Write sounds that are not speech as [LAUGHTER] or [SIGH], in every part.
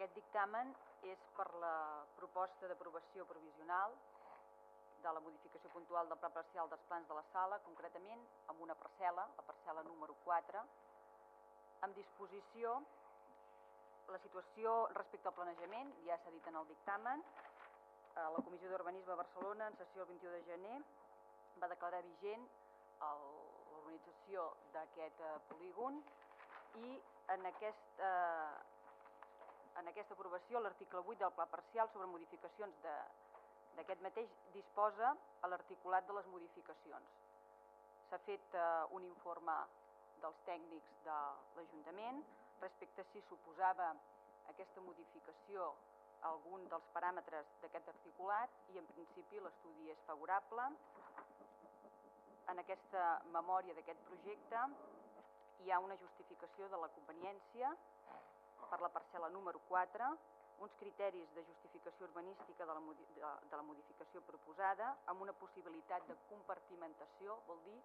Aquest dictamen és per la proposta d'aprovació provisional de la modificació puntual del pla parcial dels plans de la sala, concretament amb una parcel·la, la parcel·la número 4, amb disposició la situació respecte al planejament, ja s'ha dit en el dictamen, la Comissió d'Urbanisme de Barcelona, en sessió el 21 de gener, va declarar vigent l'organització d'aquest eh, polígon i en, aquest, eh, en aquesta aprovació l'article 8 del pla parcial sobre modificacions d'aquest mateix disposa a l'articulat de les modificacions. S'ha fet eh, un informe dels tècnics de l'Ajuntament respecte a si suposava aquesta modificació algun dels paràmetres d'aquest articulat i en principi l'estudi és favorable. En aquesta memòria d'aquest projecte hi ha una justificació de la conveniència per la parcel·la número 4, uns criteris de justificació urbanística de la, de, de la modificació proposada amb una possibilitat de compartimentació, vol dir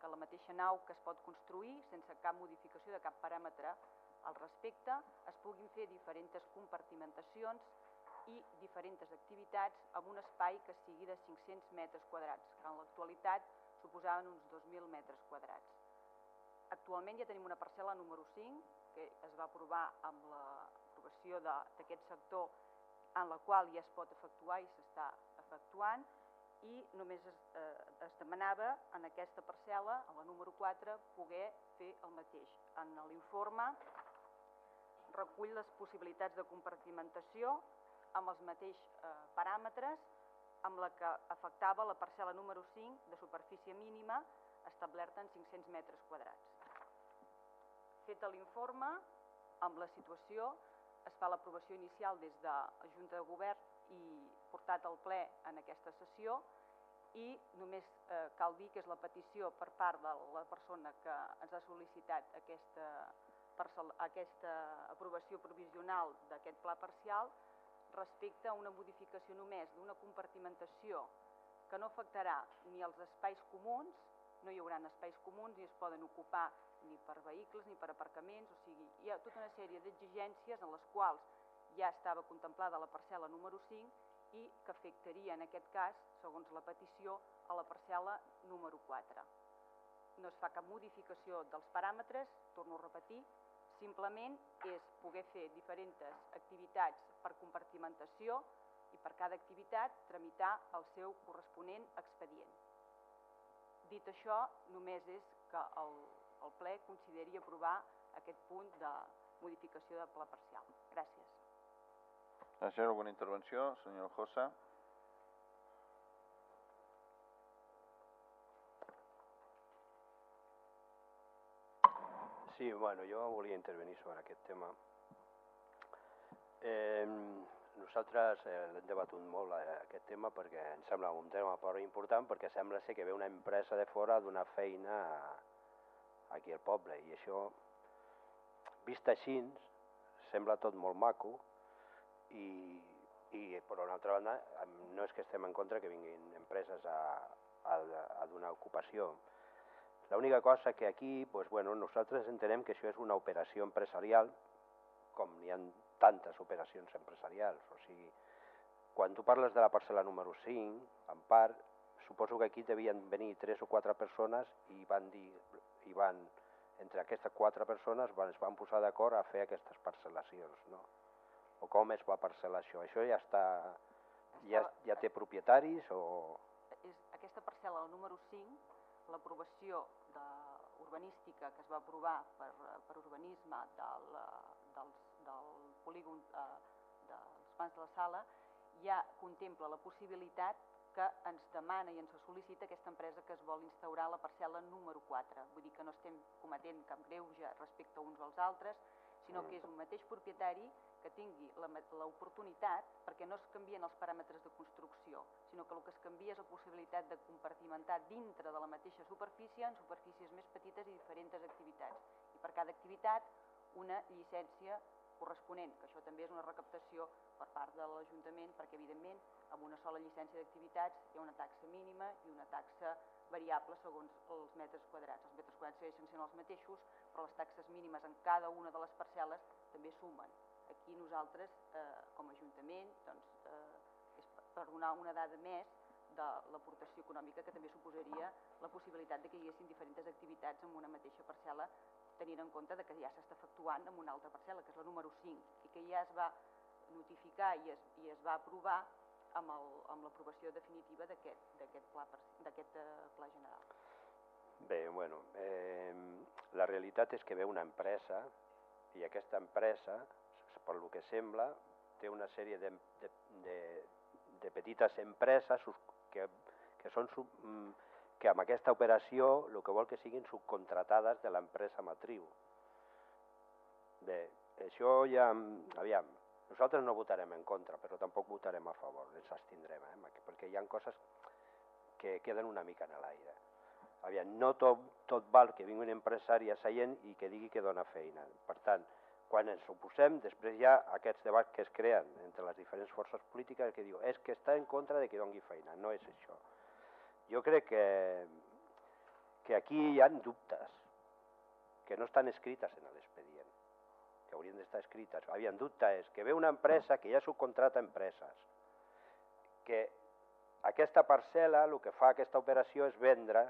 que la mateixa nau que es pot construir sense cap modificació de cap paràmetre al respecte, es puguin fer diferents compartimentacions i diferents activitats amb un espai que sigui de 500 metres quadrats, que en l'actualitat suposaven uns 2.000 metres quadrats. Actualment ja tenim una parcel·la número 5, que es va aprovar amb l'aprovació d'aquest sector en la qual ja es pot efectuar i s'està efectuant, i només es, eh, es demanava en aquesta parcel·la, a la número 4, poder fer el mateix. En l'informe recull les possibilitats de compartimentació amb els mateixos eh, paràmetres amb la que afectava la parcel·la número 5 de superfície mínima establerta en 500 metres quadrats. Fet l'informe, amb la situació, es fa l'aprovació inicial des de la Junta de Govern i portat al ple en aquesta sessió. I només eh, cal dir que és la petició per part de la persona que ens ha sol·licitat aquesta aquesta aprovació provisional d'aquest pla parcial respecte a una modificació només d'una compartimentació que no afectarà ni els espais comuns, no hi haurà espais comuns ni es poden ocupar ni per vehicles ni per aparcaments, o sigui, hi ha tota una sèrie d'exigències en les quals ja estava contemplada la parcel·la número 5 i que afectaria en aquest cas, segons la petició, a la parcel·la número 4. No es fa cap modificació dels paràmetres, torno a repetir, Simplement és poder fer diferents activitats per compartimentació i per cada activitat tramitar el seu corresponent expedient. Dit això, només és que el, el ple consideri aprovar aquest punt de modificació de pla parcial. Gràcies. Gràcies. Alguna intervenció, senyor Josa? Sí, bueno, jo volia intervenir sobre aquest tema. Eh, nosaltres eh, l'hem debatut molt eh, aquest tema perquè ens sembla un tema prou important perquè sembla ser que ve una empresa de fora d'una feina aquí al poble i això, vist així, sembla tot molt maco i, i per una altra banda no és que estem en contra que vinguin empreses a, a, a donar ocupació, L'única cosa que aquí, pues, bueno, nosaltres entenem que això és una operació empresarial, com n'hi ha tantes operacions empresarials. O sigui, quan tu parles de la parcel·la número 5, en part, suposo que aquí devien venir tres o quatre persones i van dir, i van, entre aquestes quatre persones van, es van posar d'acord a fer aquestes parcel·lacions, no? O com es va parcel·lar això? Això ja està, ja, ja té propietaris o... És aquesta parcel·la, el número 5, l'aprovació urbanística que es va aprovar per, per urbanisme del, del, del polígon eh, dels plans de la sala ja contempla la possibilitat que ens demana i ens sol·licita aquesta empresa que es vol instaurar la parcel·la número 4. Vull dir que no estem cometent cap greuge respecte a uns als altres, sinó que és un mateix propietari que tingui l'oportunitat, perquè no es canvien els paràmetres de construcció, sinó que el que es canvia és la possibilitat de compartimentar dintre de la mateixa superfície en superfícies més petites i diferents activitats. I per cada activitat una llicència corresponent, que això també és una recaptació per part de l'Ajuntament, perquè evidentment amb una sola llicència d'activitats hi ha una taxa mínima i una taxa variable segons els metres quadrats. Els metres quadrats segueixen sent els mateixos, però les taxes mínimes en cada una de les parcel·les també sumen. aquí nosaltres, eh, com a Ajuntament, doncs, eh, és per donar una dada més de l'aportació econòmica que també suposaria la possibilitat de que hi haguessin diferents activitats en una mateixa parcel·la tenint en compte de que ja s'està efectuant en una altra parcel·la, que és la número 5, i que ja es va notificar i es, i es va aprovar amb l'aprovació definitiva d'aquest pla, eh, pla general. Bé, bueno, eh, la realitat és que ve una empresa i aquesta empresa, per lo que sembla, té una sèrie de, de, de, de petites empreses que, que, són, sub- mm, que amb aquesta operació el que vol que siguin subcontratades de l'empresa matriu. Bé, això ja... Aviam, nosaltres no votarem en contra, però tampoc votarem a favor, ens abstindrem, eh? perquè hi ha coses que queden una mica en l'aire. Aviam, no tot, tot val que vingui un empresari a Seient i que digui que dona feina. Per tant, quan ens oposem, després hi ha aquests debats que es creen entre les diferents forces polítiques que diu és que està en contra de que doni feina. No és això. Jo crec que, que aquí hi ha dubtes que no estan escrites en l'expedient, que haurien d'estar escrites. Havien dubtes que ve una empresa que ja subcontrata empreses, que aquesta parcel·la, el que fa aquesta operació és vendre,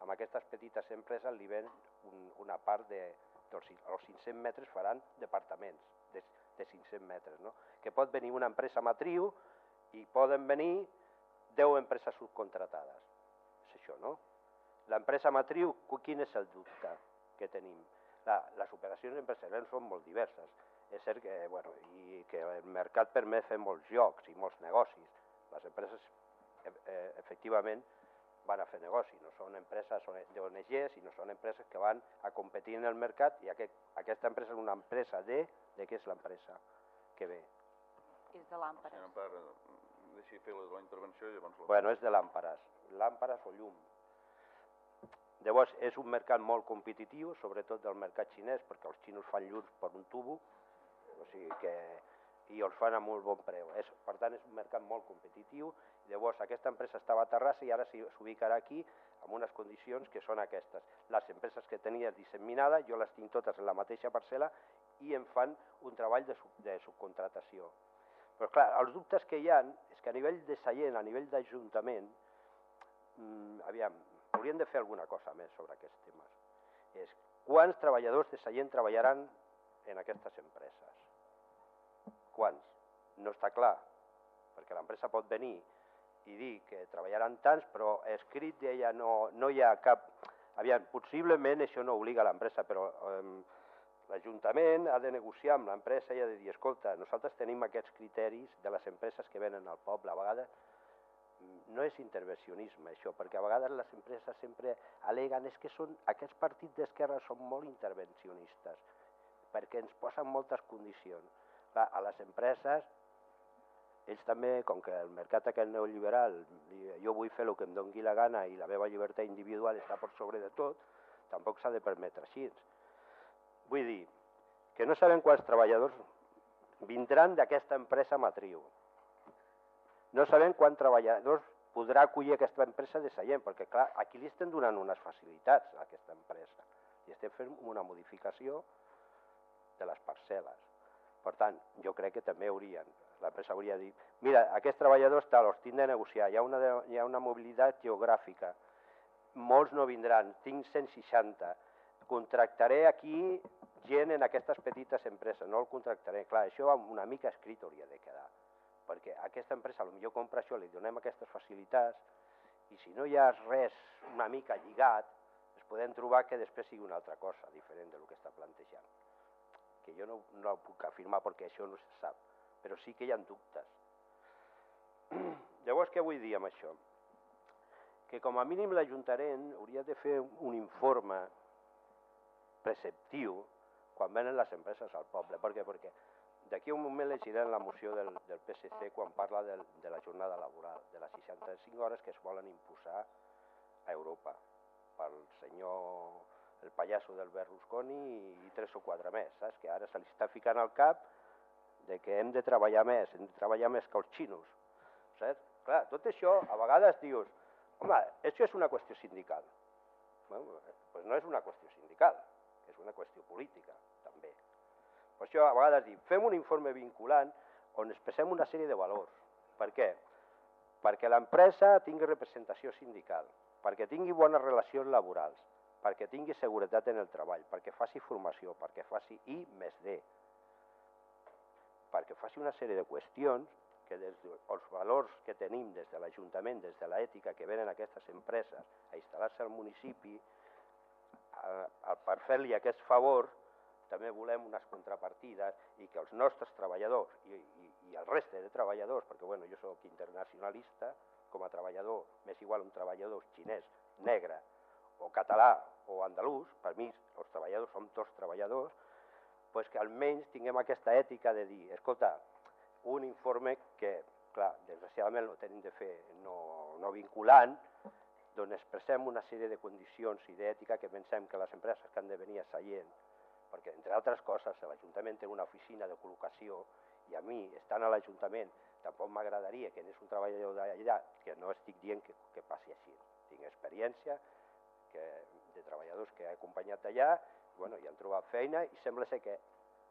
amb aquestes petites empreses li ven un, una part de, dels, els 500 metres faran departaments de, de 500 metres, no? que pot venir una empresa matriu i poden venir 10 empreses subcontratades. Això, no? L'empresa matriu, quin és el dubte que tenim? La, les operacions empresarials són molt diverses. És cert que, bueno, i que el mercat permet fer molts jocs i molts negocis. Les empreses, e- e- efectivament, van a fer negoci, no són empreses d'ONG, sinó són empreses que van a competir en el mercat i aquest, aquesta empresa és una empresa de... De què és l'empresa que ve? És de l'Àmpares. Senyor Ampar, deixi fer la, la intervenció i llavors... La... Bueno, és de làmperes, làmperes o llum. Llavors, és un mercat molt competitiu, sobretot del mercat xinès, perquè els xinos fan llums per un tubo, o sigui que, i els fan a molt bon preu. És, per tant, és un mercat molt competitiu. Llavors, aquesta empresa estava a Terrassa i ara s'ubicarà aquí amb unes condicions que són aquestes. Les empreses que tenia disseminada, jo les tinc totes en la mateixa parcel·la i em fan un treball de, sub, de subcontratació. Però clar, els dubtes que hi ha és que a nivell de Sallent, a nivell d'Ajuntament, mm, aviam, haurien de fer alguna cosa més sobre aquests temes. És quants treballadors de Sallent treballaran en aquestes empreses? Quants? No està clar, perquè l'empresa pot venir i dir que treballaran tants, però escrit d'ella no, no hi ha cap... Aviam, possiblement això no obliga l'empresa, però eh, l'Ajuntament ha de negociar amb l'empresa i ha de dir, escolta, nosaltres tenim aquests criteris de les empreses que venen al poble. A vegades no és intervencionisme això, perquè a vegades les empreses sempre aleguen és que són, aquests partits d'esquerra són molt intervencionistes, perquè ens posen moltes condicions. Clar, a les empreses, ells també, com que el mercat aquest neoliberal, li- jo vull fer el que em doni la gana i la meva llibertat individual està per sobre de tot, tampoc s'ha de permetre així. Vull dir, que no sabem quants treballadors vindran d'aquesta empresa matriu. No sabem quants treballadors podrà acollir aquesta empresa de Sallent, perquè clar, aquí li estem donant unes facilitats a aquesta empresa. I estem fent una modificació de les parcel·les. Per tant, jo crec que també haurien, l'empresa hauria dit, mira, aquests treballadors tal, els tinc de negociar, hi ha una, de, hi ha una mobilitat geogràfica, molts no vindran, tinc 160, contractaré aquí gent en aquestes petites empreses, no el contractaré. Clar, això una mica escrit hauria de quedar, perquè aquesta empresa potser compra això, li donem aquestes facilitats, i si no hi ha res una mica lligat, es podem trobar que després sigui una altra cosa diferent del que està plantejant. Que jo no, no puc afirmar perquè això no se sap, però sí que hi ha dubtes. [CLEARS THROAT] Llavors, què vull dir amb això? Que com a mínim l'Ajuntament hauria de fer un informe preceptiu quan venen les empreses al poble. Per què? Perquè d'aquí un moment llegirem la moció del, del PSC quan parla del, de la jornada laboral, de les 65 hores que es volen imposar a Europa pel senyor el pallasso del Berlusconi i, tres o quatre més, saps? Que ara se li està ficant al cap de que hem de treballar més, hem de treballar més que els xinos, saps? Clar, tot això a vegades dius, home, això és una qüestió sindical. Bueno, pues no és una qüestió sindical, és una qüestió política. Per això a vegades dic, fem un informe vinculant on expressem una sèrie de valors. Per què? Perquè l'empresa tingui representació sindical, perquè tingui bones relacions laborals, perquè tingui seguretat en el treball, perquè faci formació, perquè faci I més D, perquè faci una sèrie de qüestions que des dels valors que tenim des de l'Ajuntament, des de l'ètica que venen aquestes empreses a instal·lar-se al municipi, a, a, per fer-li aquest favor, també volem unes contrapartides i que els nostres treballadors i, i, i el reste de treballadors, perquè bueno, jo sóc internacionalista, com a treballador, m'és igual un treballador xinès, negre, o català o andalús, per mi els treballadors som tots treballadors, pues que almenys tinguem aquesta ètica de dir, escolta, un informe que, clar, desgraciadament no tenim de fer no, no vinculant, d'on expressem una sèrie de condicions i d'ètica que pensem que les empreses que han de venir a Sallent, perquè entre altres coses l'Ajuntament té una oficina de col·locació i a mi, estant a l'Ajuntament, tampoc m'agradaria que n'és un treballador d'allà, que no estic dient que, que passi així. Tinc experiència que, de treballadors que he acompanyat allà, bueno, i han trobat feina i sembla ser que,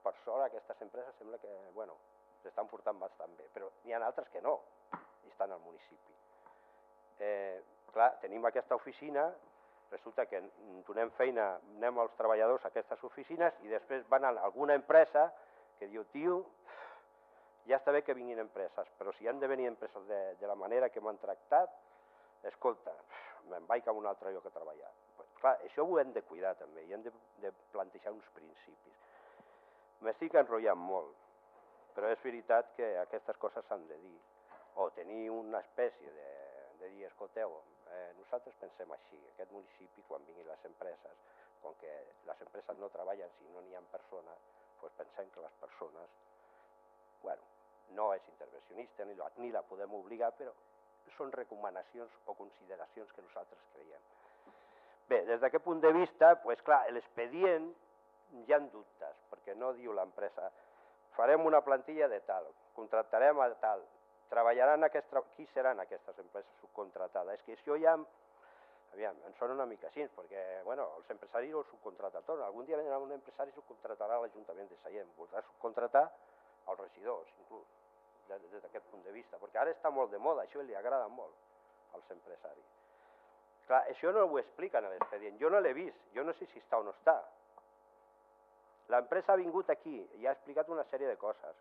per sort, aquestes empreses sembla que, bueno, s'estan portant bastant bé, però n'hi ha altres que no, i estan al municipi. Eh, clar, tenim aquesta oficina, resulta que donem feina, anem als treballadors a aquestes oficines i després van a alguna empresa que diu, tio, ja està bé que vinguin empreses, però si han de venir empreses de, de la manera que m'han tractat, escolta, me'n vaig a un altre lloc a treballar. Pues, clar, això ho hem de cuidar també i hem de, de plantejar uns principis. M'estic enrotllant molt, però és veritat que aquestes coses s'han de dir. O tenir una espècie de, de dir, escolteu, eh, nosaltres pensem així, aquest municipi, quan vinguin les empreses, com que les empreses no treballen si no n'hi ha persones, doncs pensem que les persones, bueno, no és intervencionista ni la, ni la podem obligar, però són recomanacions o consideracions que nosaltres creiem. Bé, des d'aquest punt de vista, pues, clar, l'expedient hi ha dubtes, perquè no diu l'empresa farem una plantilla de tal, contractarem a tal, treballaran aquests, qui seran aquestes empreses subcontratades? És que això ja, aviam, em sona una mica així, perquè, bueno, els empresaris ho subcontrata tot. Algun dia vendrà un empresari i subcontratarà l'Ajuntament de Sallent, voldrà subcontratar els regidors, inclús, des, des d'aquest punt de vista, perquè ara està molt de moda, això li agrada molt als empresaris. Clar, això no ho expliquen a l'expedient, jo no l'he vist, jo no sé si està o no està. L'empresa ha vingut aquí i ha explicat una sèrie de coses.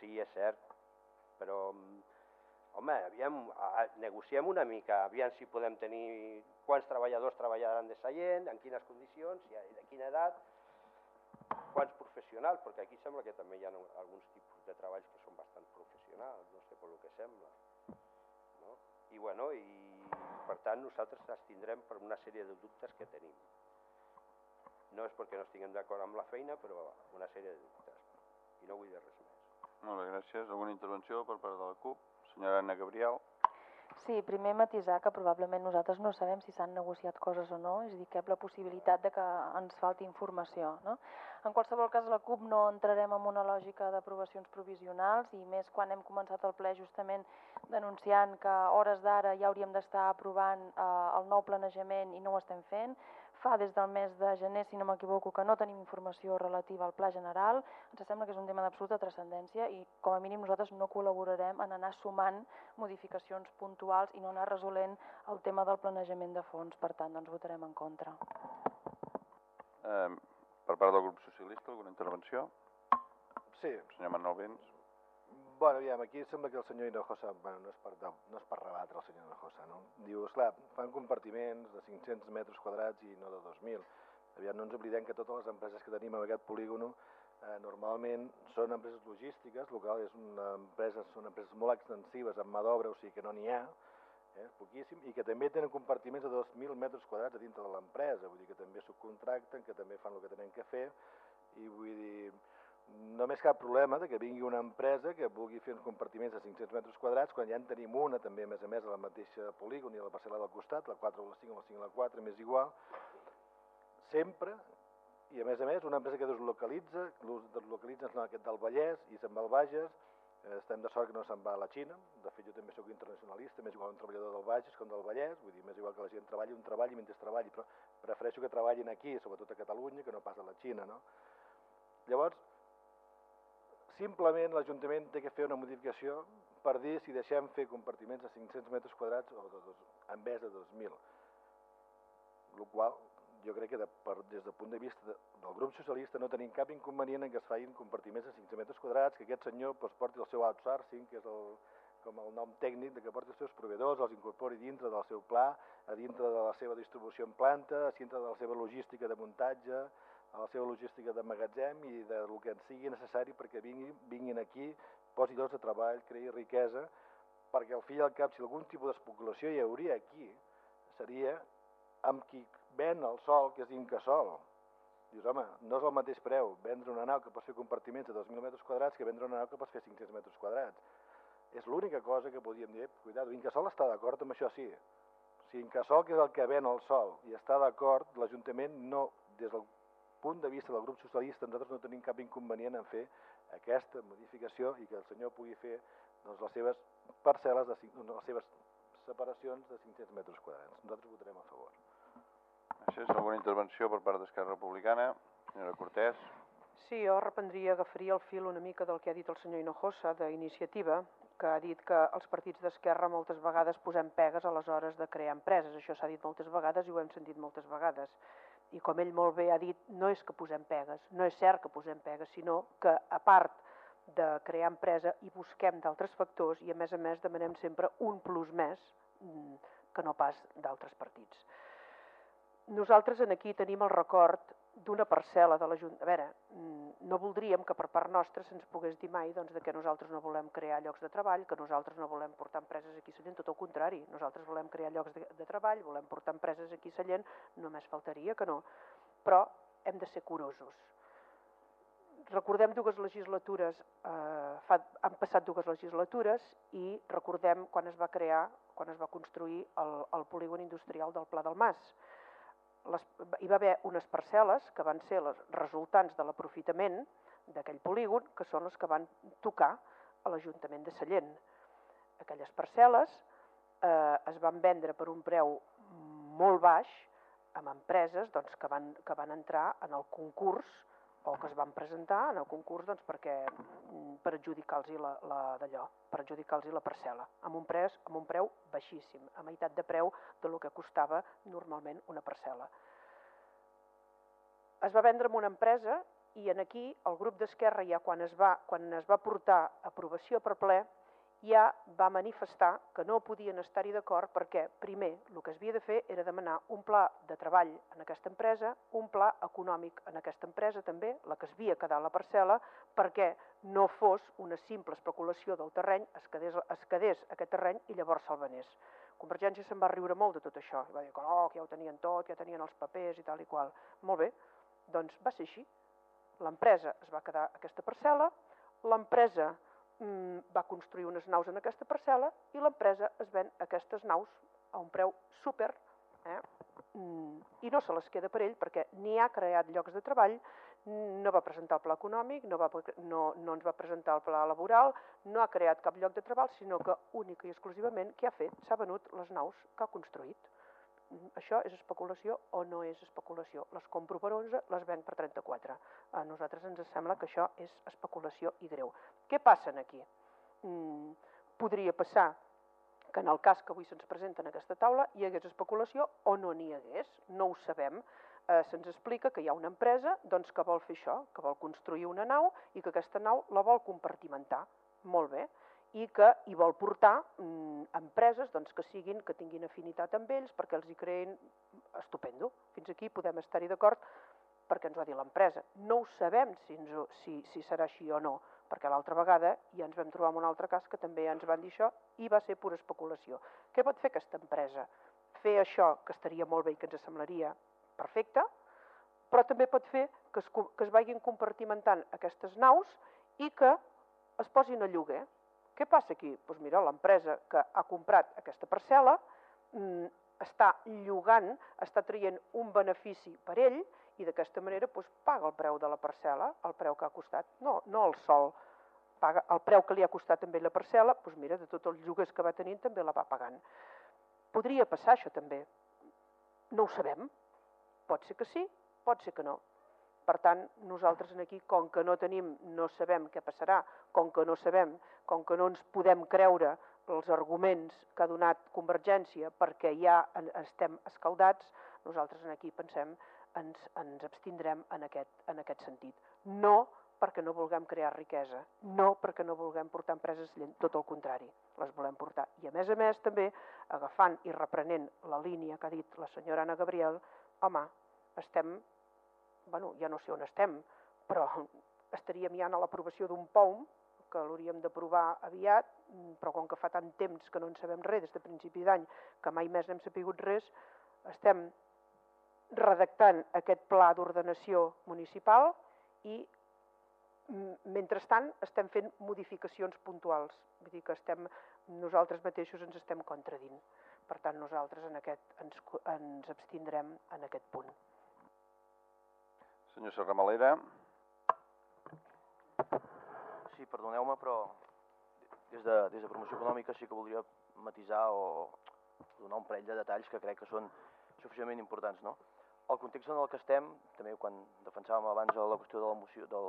Sí, és cert, però, home, aviam, negociem una mica, aviam si podem tenir quants treballadors treballaran de Sallent, en quines condicions, de quina edat, quants professionals, perquè aquí sembla que també hi ha alguns tipus de treballs que són bastant professionals, no sé, per el que sembla. No? I, bueno, i per tant nosaltres ens tindrem per una sèrie de dubtes que tenim. No és perquè no estiguem d'acord amb la feina, però una sèrie de dubtes. I no vull dir res més. Molt bé, gràcies. Alguna intervenció per part de la CUP? Senyora Anna Gabriel. Sí, primer matisar que probablement nosaltres no sabem si s'han negociat coses o no, és a dir, que hi ha la possibilitat de que ens falti informació. No? En qualsevol cas, la CUP no entrarem en una lògica d'aprovacions provisionals i més quan hem començat el ple justament denunciant que hores d'ara ja hauríem d'estar aprovant eh, el nou planejament i no ho estem fent fa des del mes de gener, si no m'equivoco, que no tenim informació relativa al pla general. Ens sembla que és un tema d'absoluta transcendència i com a mínim nosaltres no col·laborarem en anar sumant modificacions puntuals i no anar resolent el tema del planejament de fons. Per tant, doncs votarem en contra. Eh, per part del grup socialista, alguna intervenció? Sí. Senyor Manuel Vents. Bueno, aviam, aquí sembla que el senyor Hinojosa, bueno, no és per, no és per rebatre el senyor Hinojosa, no? Diu, esclar, fan compartiments de 500 metres quadrats i no de 2.000. Aviam, no ens oblidem que totes les empreses que tenim en aquest polígono eh, normalment són empreses logístiques, local és una empresa, són empreses molt extensives en mà d'obra, o sigui que no n'hi ha, eh, poquíssim, i que també tenen compartiments de 2.000 metres quadrats a dintre de l'empresa, vull dir que també subcontracten, que també fan el que tenen que fer, i vull dir, només cap problema de que vingui una empresa que vulgui fer uns compartiments de 500 metres quadrats, quan ja en tenim una, també a més a més a la mateixa polígon i a la parcel·la del costat, la 4 o la 5 o la 5 o la 4, m'és igual, sempre, i a més a més una empresa que deslocalitza, deslocalitza en aquest del Vallès i se'n va al Bages, eh, estem de sort que no se'n va a la Xina, de fet jo també sóc internacionalista, més igual un treballador del Bages com del Vallès, vull dir, més igual que la gent treballi, un treballi mentre treballi, però prefereixo que treballin aquí, sobretot a Catalunya, que no pas a la Xina, no? Llavors, simplement l'Ajuntament té que fer una modificació per dir si deixem fer compartiments de 500 metres quadrats o de dos, en vez de 2.000. El qual jo crec que de, per, des del punt de vista de, del grup socialista no tenim cap inconvenient en que es facin compartiments de 500 metres quadrats, que aquest senyor pues, porti el seu outsourcing, que és el, com el nom tècnic, de que porti els seus proveïdors, els incorpori dintre del seu pla, a dintre de la seva distribució en planta, a dintre de la seva logística de muntatge, a la seva logística de magatzem i de lo que sigui necessari perquè vinguin, vinguin aquí, posi llocs de treball, creï riquesa, perquè al fi i al cap, si algun tipus d'especulació hi hauria aquí, seria amb qui ven el sol, que és Incasol. Dius, home, no és el mateix preu vendre una nau que pots fer compartiments de 2.000 metres quadrats que vendre una nau que pots fer 500 metres quadrats. És l'única cosa que podíem dir, cuidado, Incasol està d'acord amb això, sí. Si Incasol, que és el que ven el sol, i està d'acord, l'Ajuntament no, des del punt de vista del grup socialista, nosaltres no tenim cap inconvenient en fer aquesta modificació i que el senyor pugui fer doncs, les seves parcel·les, de, les seves separacions de 500 metres quadrats. Nosaltres votarem a favor. Gràcies. Alguna intervenció per part d'Esquerra Republicana? Senyora Cortés. Sí, jo reprendria, agafaria el fil una mica del que ha dit el senyor Hinojosa d'Iniciativa, que ha dit que els partits d'Esquerra moltes vegades posem pegues a les hores de crear empreses. Això s'ha dit moltes vegades i ho hem sentit moltes vegades. I com ell molt bé ha dit, no és que posem pegues, no és cert que posem pegues, sinó que a part de crear empresa hi busquem d'altres factors i a més a més demanem sempre un plus més mm, que no pas d'altres partits. Nosaltres en aquí tenim el record d'una parcel·la de l'Ajuntament. A veure, mm, no voldríem que per part nostra se'ns pogués dir mai doncs, de que nosaltres no volem crear llocs de treball, que nosaltres no volem portar empreses aquí a Sallent, tot el contrari. Nosaltres volem crear llocs de, de treball, volem portar empreses aquí a Sallent, només faltaria que no. Però hem de ser curosos. Recordem dues legislatures, eh, fa, han passat dues legislatures i recordem quan es va crear, quan es va construir el, el polígon industrial del Pla del Mas les, hi va haver unes parcel·les que van ser les resultants de l'aprofitament d'aquell polígon, que són les que van tocar a l'Ajuntament de Sallent. Aquelles parcel·les eh, es van vendre per un preu molt baix amb empreses doncs, que, van, que van entrar en el concurs o que es van presentar en el concurs doncs, perquè, mm, per adjudicar-los la, la, d'allò, per adjudicar-los la parcel·la, amb un, pres, amb un preu baixíssim, a meitat de preu de lo que costava normalment una parcel·la. Es va vendre amb una empresa i en aquí el grup d'Esquerra ja quan es, va, quan es va portar aprovació per ple ja va manifestar que no podien estar-hi d'acord perquè, primer, el que es havia de fer era demanar un pla de treball en aquesta empresa, un pla econòmic en aquesta empresa també, la que es havia quedat la parcel·la, perquè no fos una simple especulació del terreny, es quedés, es quedés aquest terreny i llavors se'l venés. Convergència se'n va riure molt de tot això, va dir que no, que ja ho tenien tot, ja tenien els papers i tal i qual. Molt bé, doncs va ser així. L'empresa es va quedar aquesta parcel·la, l'empresa va construir unes naus en aquesta parcel·la i l'empresa es ven aquestes naus a un preu súper eh? Mm, i no se les queda per ell perquè ni ha creat llocs de treball, no va presentar el pla econòmic, no, va, no, no ens va presentar el pla laboral, no ha creat cap lloc de treball, sinó que única i exclusivament què ha fet? S'ha venut les naus que ha construït això és especulació o no és especulació. Les compro per 11, les venc per 34. A nosaltres ens sembla que això és especulació i greu. Què passa aquí? Mm, podria passar que en el cas que avui se'ns presenta en aquesta taula hi hagués especulació o no n'hi hagués, no ho sabem. Eh, se'ns explica que hi ha una empresa doncs, que vol fer això, que vol construir una nau i que aquesta nau la vol compartimentar. Molt bé i que hi vol portar mm, empreses doncs, que siguin que tinguin afinitat amb ells perquè els hi creïn estupendo. Fins aquí podem estar-hi d'acord perquè ens ho ha dit l'empresa. No ho sabem si, ens, si, si serà així o no, perquè l'altra vegada ja ens vam trobar en un altre cas que també ens van dir això i va ser pura especulació. Què pot fer aquesta empresa? Fer això, que estaria molt bé i que ens semblaria perfecte, però també pot fer que es, que es vagin compartimentant aquestes naus i que es posin a lloguer. Què passa aquí? Doncs mira, l'empresa que ha comprat aquesta parcel·la mm, està llogant, està traient un benefici per ell i d'aquesta manera doncs, paga el preu de la parcel·la, el preu que ha costat, no, no el sol, paga el preu que li ha costat també la parcel·la, doncs mira, de tots els lloguers que va tenint també la va pagant. Podria passar això també, no ho sabem, pot ser que sí, pot ser que no. Per tant, nosaltres en aquí, com que no tenim, no sabem què passarà, com que no sabem, com que no ens podem creure els arguments que ha donat Convergència perquè ja estem escaldats, nosaltres en aquí pensem ens, ens abstindrem en aquest, en aquest sentit. No perquè no vulguem crear riquesa, no perquè no vulguem portar empreses lent, tot el contrari, les volem portar. I a més a més també, agafant i reprenent la línia que ha dit la senyora Ana Gabriel, home, estem, bueno, ja no sé on estem, però [LAUGHS] estaríem ja a l'aprovació d'un POUM, que l'hauríem d'aprovar aviat, però com que fa tant temps que no en sabem res, des de principi d'any, que mai més n'hem sapigut res, estem redactant aquest pla d'ordenació municipal i mentrestant estem fent modificacions puntuals, vull dir que estem, nosaltres mateixos ens estem contradint. Per tant, nosaltres en aquest, ens, ens abstindrem en aquest punt. Senyor Serramalera. Sí, perdoneu-me, però des de, des de promoció econòmica sí que voldria matisar o donar un parell de detalls que crec que són suficientment importants. No? El context en el que estem, també quan defensàvem abans la qüestió de la moció, del,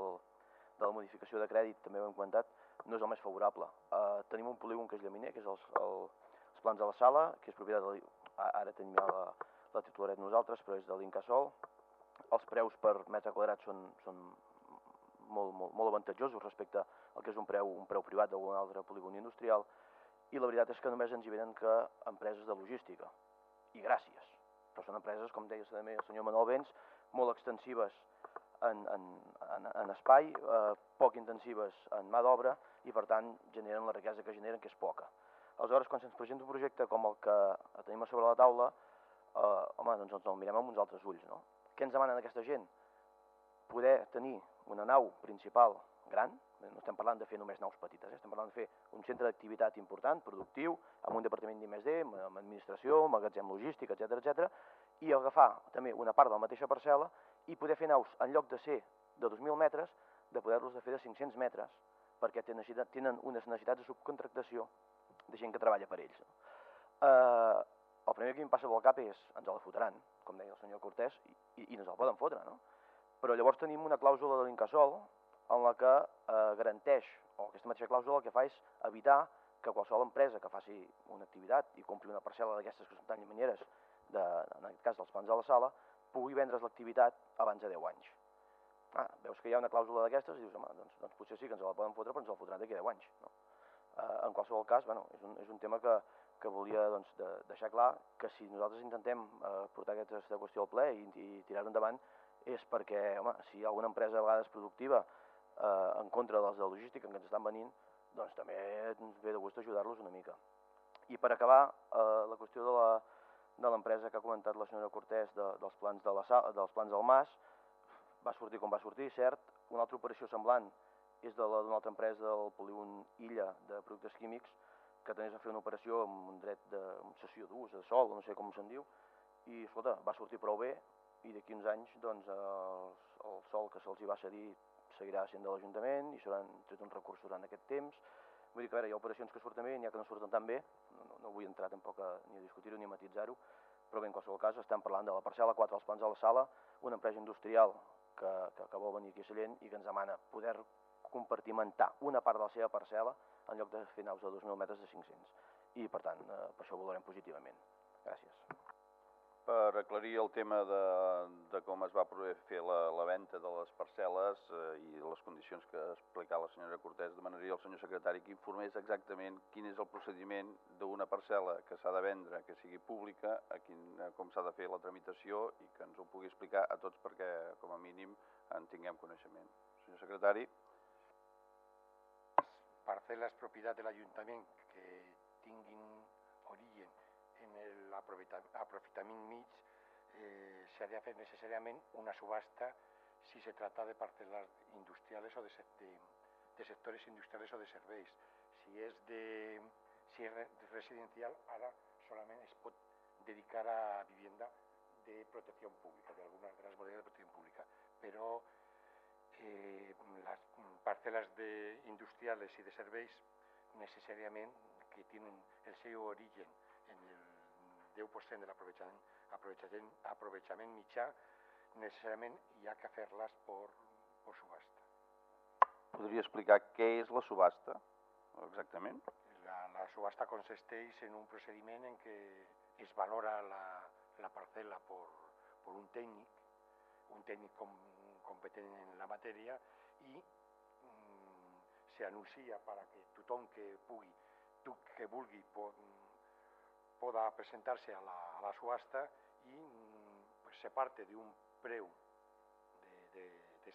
de la modificació de crèdit, també ho hem comentat, no és el més favorable. Uh, tenim un polígon que és llaminer, que és els, el, els plans de la sala, que és propietat de ara tenim la, la titularet nosaltres, però és de l'Incasol. Els preus per metre quadrat són, són molt, molt, molt avantatjosos respecte al que és un preu, un preu privat d'algun altre polígon industrial, i la veritat és que només ens hi venen que empreses de logística. I gràcies. Però són empreses, com deia també el senyor Manuel Vents, molt extensives en, en, en, en espai, eh, poc intensives en mà d'obra i per tant generen la riquesa que generen, que és poca. Aleshores, quan se'ns presenta un projecte com el que tenim a sobre la taula, eh, home, doncs ens el mirem amb uns altres ulls. No? Què ens demanen aquesta gent? Poder tenir una nau principal gran, no estem parlant de fer només naus petites, eh? estem parlant de fer un centre d'activitat important, productiu, amb un departament d'I+D, amb administració, magatzem logístic, etc etc, i agafar també una part de la mateixa parcel·la i poder fer naus, en lloc de ser de 2.000 metres, de poder-los de fer de 500 metres, perquè tenen, unes necessitats de subcontractació de gent que treballa per ells. Eh, el primer que em passa pel cap és, ens la fotran, com deia el senyor Cortés, i, i ens el poden fotre, no? Però llavors tenim una clàusula de l'Incasol en la que eh, garanteix, o aquesta mateixa clàusula el que fa és evitar que qualsevol empresa que faci una activitat i compri una parcel·la d'aquestes que són llamaneres, de, en aquest cas dels plans de la sala, pugui vendre's l'activitat abans de 10 anys. Ah, veus que hi ha una clàusula d'aquestes i dius, home, doncs, doncs potser sí que ens la poden fotre, però ens la fotran d'aquí 10 anys. No? Eh, en qualsevol cas, bueno, és, un, és un tema que, que volia doncs, de, deixar clar que si nosaltres intentem eh, portar aquesta qüestió al ple i, i tirar-ho endavant és perquè, home, si hi ha alguna empresa a vegades productiva eh, en contra dels de logística que ens estan venint, doncs també ens ve de gust ajudar-los una mica. I per acabar, eh, la qüestió de la, de l'empresa que ha comentat la senyora Cortés de, dels, plans de la, dels plans del MAS, va sortir com va sortir, cert. Una altra operació semblant és de d'una altra empresa del polígon Illa de productes químics, que també es va fer una operació amb un dret de cessió d'ús, de sol, no sé com se'n diu, i escolta, va sortir prou bé, i d'aquí uns anys doncs, el, el sol que se'ls hi va cedir seguirà sent de l'Ajuntament i seran tret un recurs durant aquest temps. Vull dir que a veure, hi ha operacions que surten bé n'hi ha que no surten tan bé, no, no, no vull entrar tampoc a, ni a discutir-ho ni a matitzar-ho, però bé, en qualsevol cas estem parlant de la parcel·la 4 dels plans de la sala, una empresa industrial que, que, que vol venir aquí a Sallent i que ens demana poder compartimentar una part de la seva parcel·la en lloc de fer naus de 2.000 metres de 500. I, per tant, eh, per això valorem positivament. Gràcies per aclarir el tema de, de com es va poder fer la, la venda de les parcel·les eh, i les condicions que explicava la senyora Cortés, demanaria al senyor secretari que informés exactament quin és el procediment d'una parcel·la que s'ha de vendre, que sigui pública, a quin, a com s'ha de fer la tramitació i que ens ho pugui explicar a tots perquè, com a mínim, en tinguem coneixement. Senyor secretari. Parcel·les propietat de l'Ajuntament que tinguin origen aprofitament mig eh, s'ha de fer necessàriament una subhasta si se trata de parcel·les industrials o de, de, de sectores industrials o de serveis. Si és, de, si és residencial, ara solament es pot dedicar a vivienda de protecció pública, de algunes de les bodegues de protecció pública. Però eh, les parcel·les de industrials i de serveis necessàriament que tenen el seu origen en el 10% de l'aprovechament aprovechament mitjà necessàriament hi ha que fer-les per, per subhasta. Podria explicar què és la subhasta, exactament? La, la subhasta consisteix en un procediment en què es valora la, la parcel·la per, per un tècnic, un tècnic com, competent en la matèria, i mm, se anuncia para que tothom que pugui, tu que vulgui, pot, poda presentar-se a, la, a la subhasta i mm, pues, se parte de un preu de,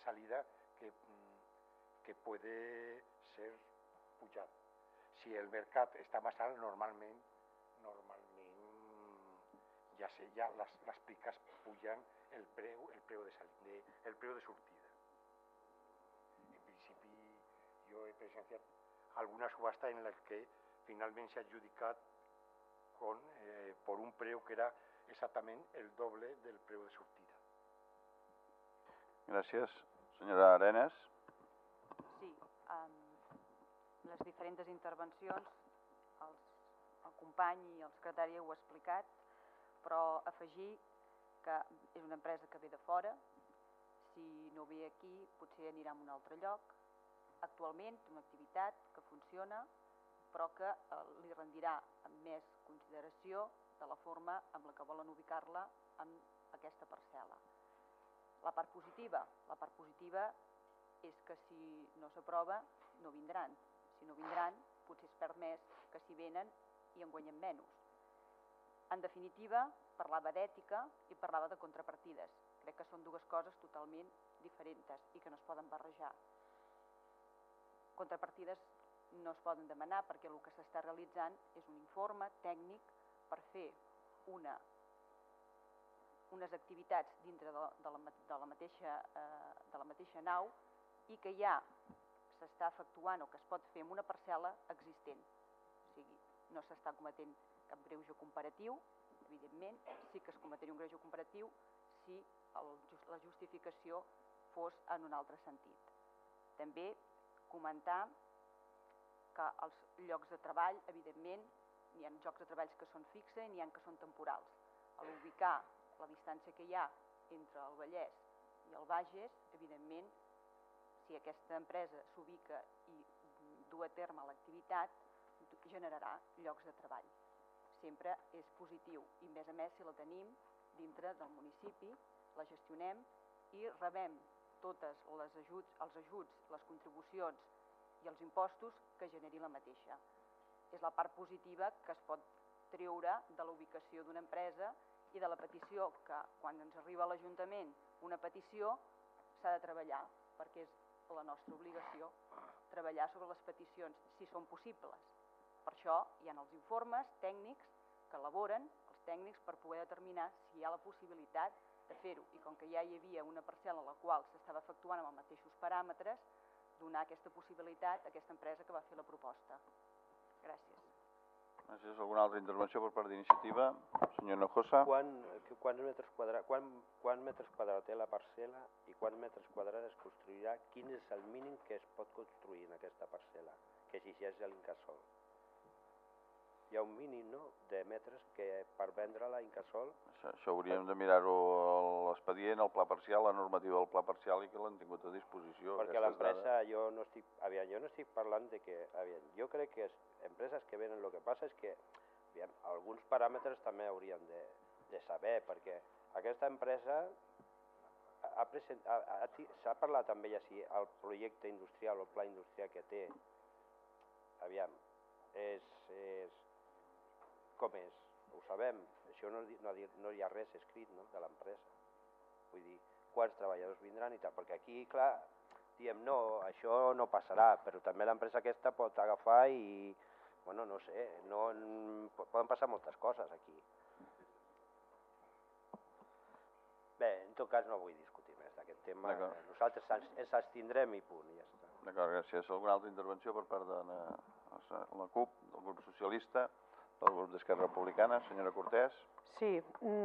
salida que, mm, que puede ser pujat. Si el mercat està alt, normalment, normalment ja sé, ja les, les piques pugen el preu, el preu de, sal, de, el preu de sortida. En principi, jo he presenciat alguna subhasta en la que finalment s'ha adjudicat con, eh, por un preu que era exactament el doble del preu de sortida. Gràcies. Senyora Arenas. Sí, um, les diferents intervencions, els, el company i el secretari ho ha explicat, però afegir que és una empresa que ve de fora, si no ve aquí potser anirà a un altre lloc, actualment una activitat que funciona però que eh, li rendirà amb més consideració de la forma amb la que volen ubicar-la en aquesta parcel·la. La part positiva, la part positiva és que si no s'aprova no vindran. Si no vindran, potser es perd més que si venen i en guanyem menys. En definitiva, parlava d'ètica i parlava de contrapartides. Crec que són dues coses totalment diferents i que no es poden barrejar. Contrapartides no es poden demanar perquè el que s'està realitzant és un informe tècnic per fer una, unes activitats dintre de, de, la, de, la mateixa, eh, de la mateixa nau i que ja s'està efectuant o que es pot fer en una parcel·la existent. O sigui, no s'està cometent cap greuge comparatiu, evidentment, sí que es cometria un greuge comparatiu si el, la justificació fos en un altre sentit. També comentar que els llocs de treball, evidentment, hi ha llocs de treball que són fixes i n'hi ha que són temporals. A l'ubicar la distància que hi ha entre el Vallès i el Bages, evidentment, si aquesta empresa s'ubica i du a terme l'activitat, generarà llocs de treball. Sempre és positiu i, a més a més, si la tenim dintre del municipi, la gestionem i rebem totes les ajuts, els ajuts, les contribucions i els impostos que generi la mateixa. És la part positiva que es pot treure de la ubicació d'una empresa i de la petició que quan ens arriba a l'Ajuntament una petició s'ha de treballar perquè és la nostra obligació treballar sobre les peticions si són possibles. Per això hi ha els informes tècnics que elaboren els tècnics per poder determinar si hi ha la possibilitat de fer-ho. I com que ja hi havia una parcel·la en la qual s'estava efectuant amb els mateixos paràmetres, donar aquesta possibilitat a aquesta empresa que va fer la proposta. Gràcies. Gràcies. Alguna altra intervenció per part d'iniciativa? Senyor Nojosa. Quan, quants metres quadrats, quan, quants metres quadrats té la parcel·la i quants metres quadrats es construirà? Quin és el mínim que es pot construir en aquesta parcel·la? Que si és l'Incasol hi ha un mínim no, de metres que per vendre-la a Incasol... Això, això hauríem de mirar-ho l'expedient, al pla parcial, la normativa del pla parcial i que l'han tingut a disposició. Perquè l'empresa, jo no estic, aviam, jo no estic parlant de que, aviam, jo crec que empreses que venen, el que passa és que aviam, alguns paràmetres també haurien de, de saber, perquè aquesta empresa s'ha parlat també ja si el projecte industrial o el pla industrial que té, aviam, és, és com és, ho sabem, això no, no, no hi ha res escrit no, de l'empresa. Vull dir, quants treballadors vindran i tal, perquè aquí, clar, diem, no, això no passarà, però també l'empresa aquesta pot agafar i, bueno, no sé, no, poden passar moltes coses aquí. Bé, en tot cas no vull discutir més d'aquest tema. Nosaltres ens, ens abstindrem i punt, ja està. D'acord, gràcies. Alguna altra intervenció per part de la, la CUP, del grup socialista? Del grup d'Esquerra Republicana, senyora Cortés. Sí,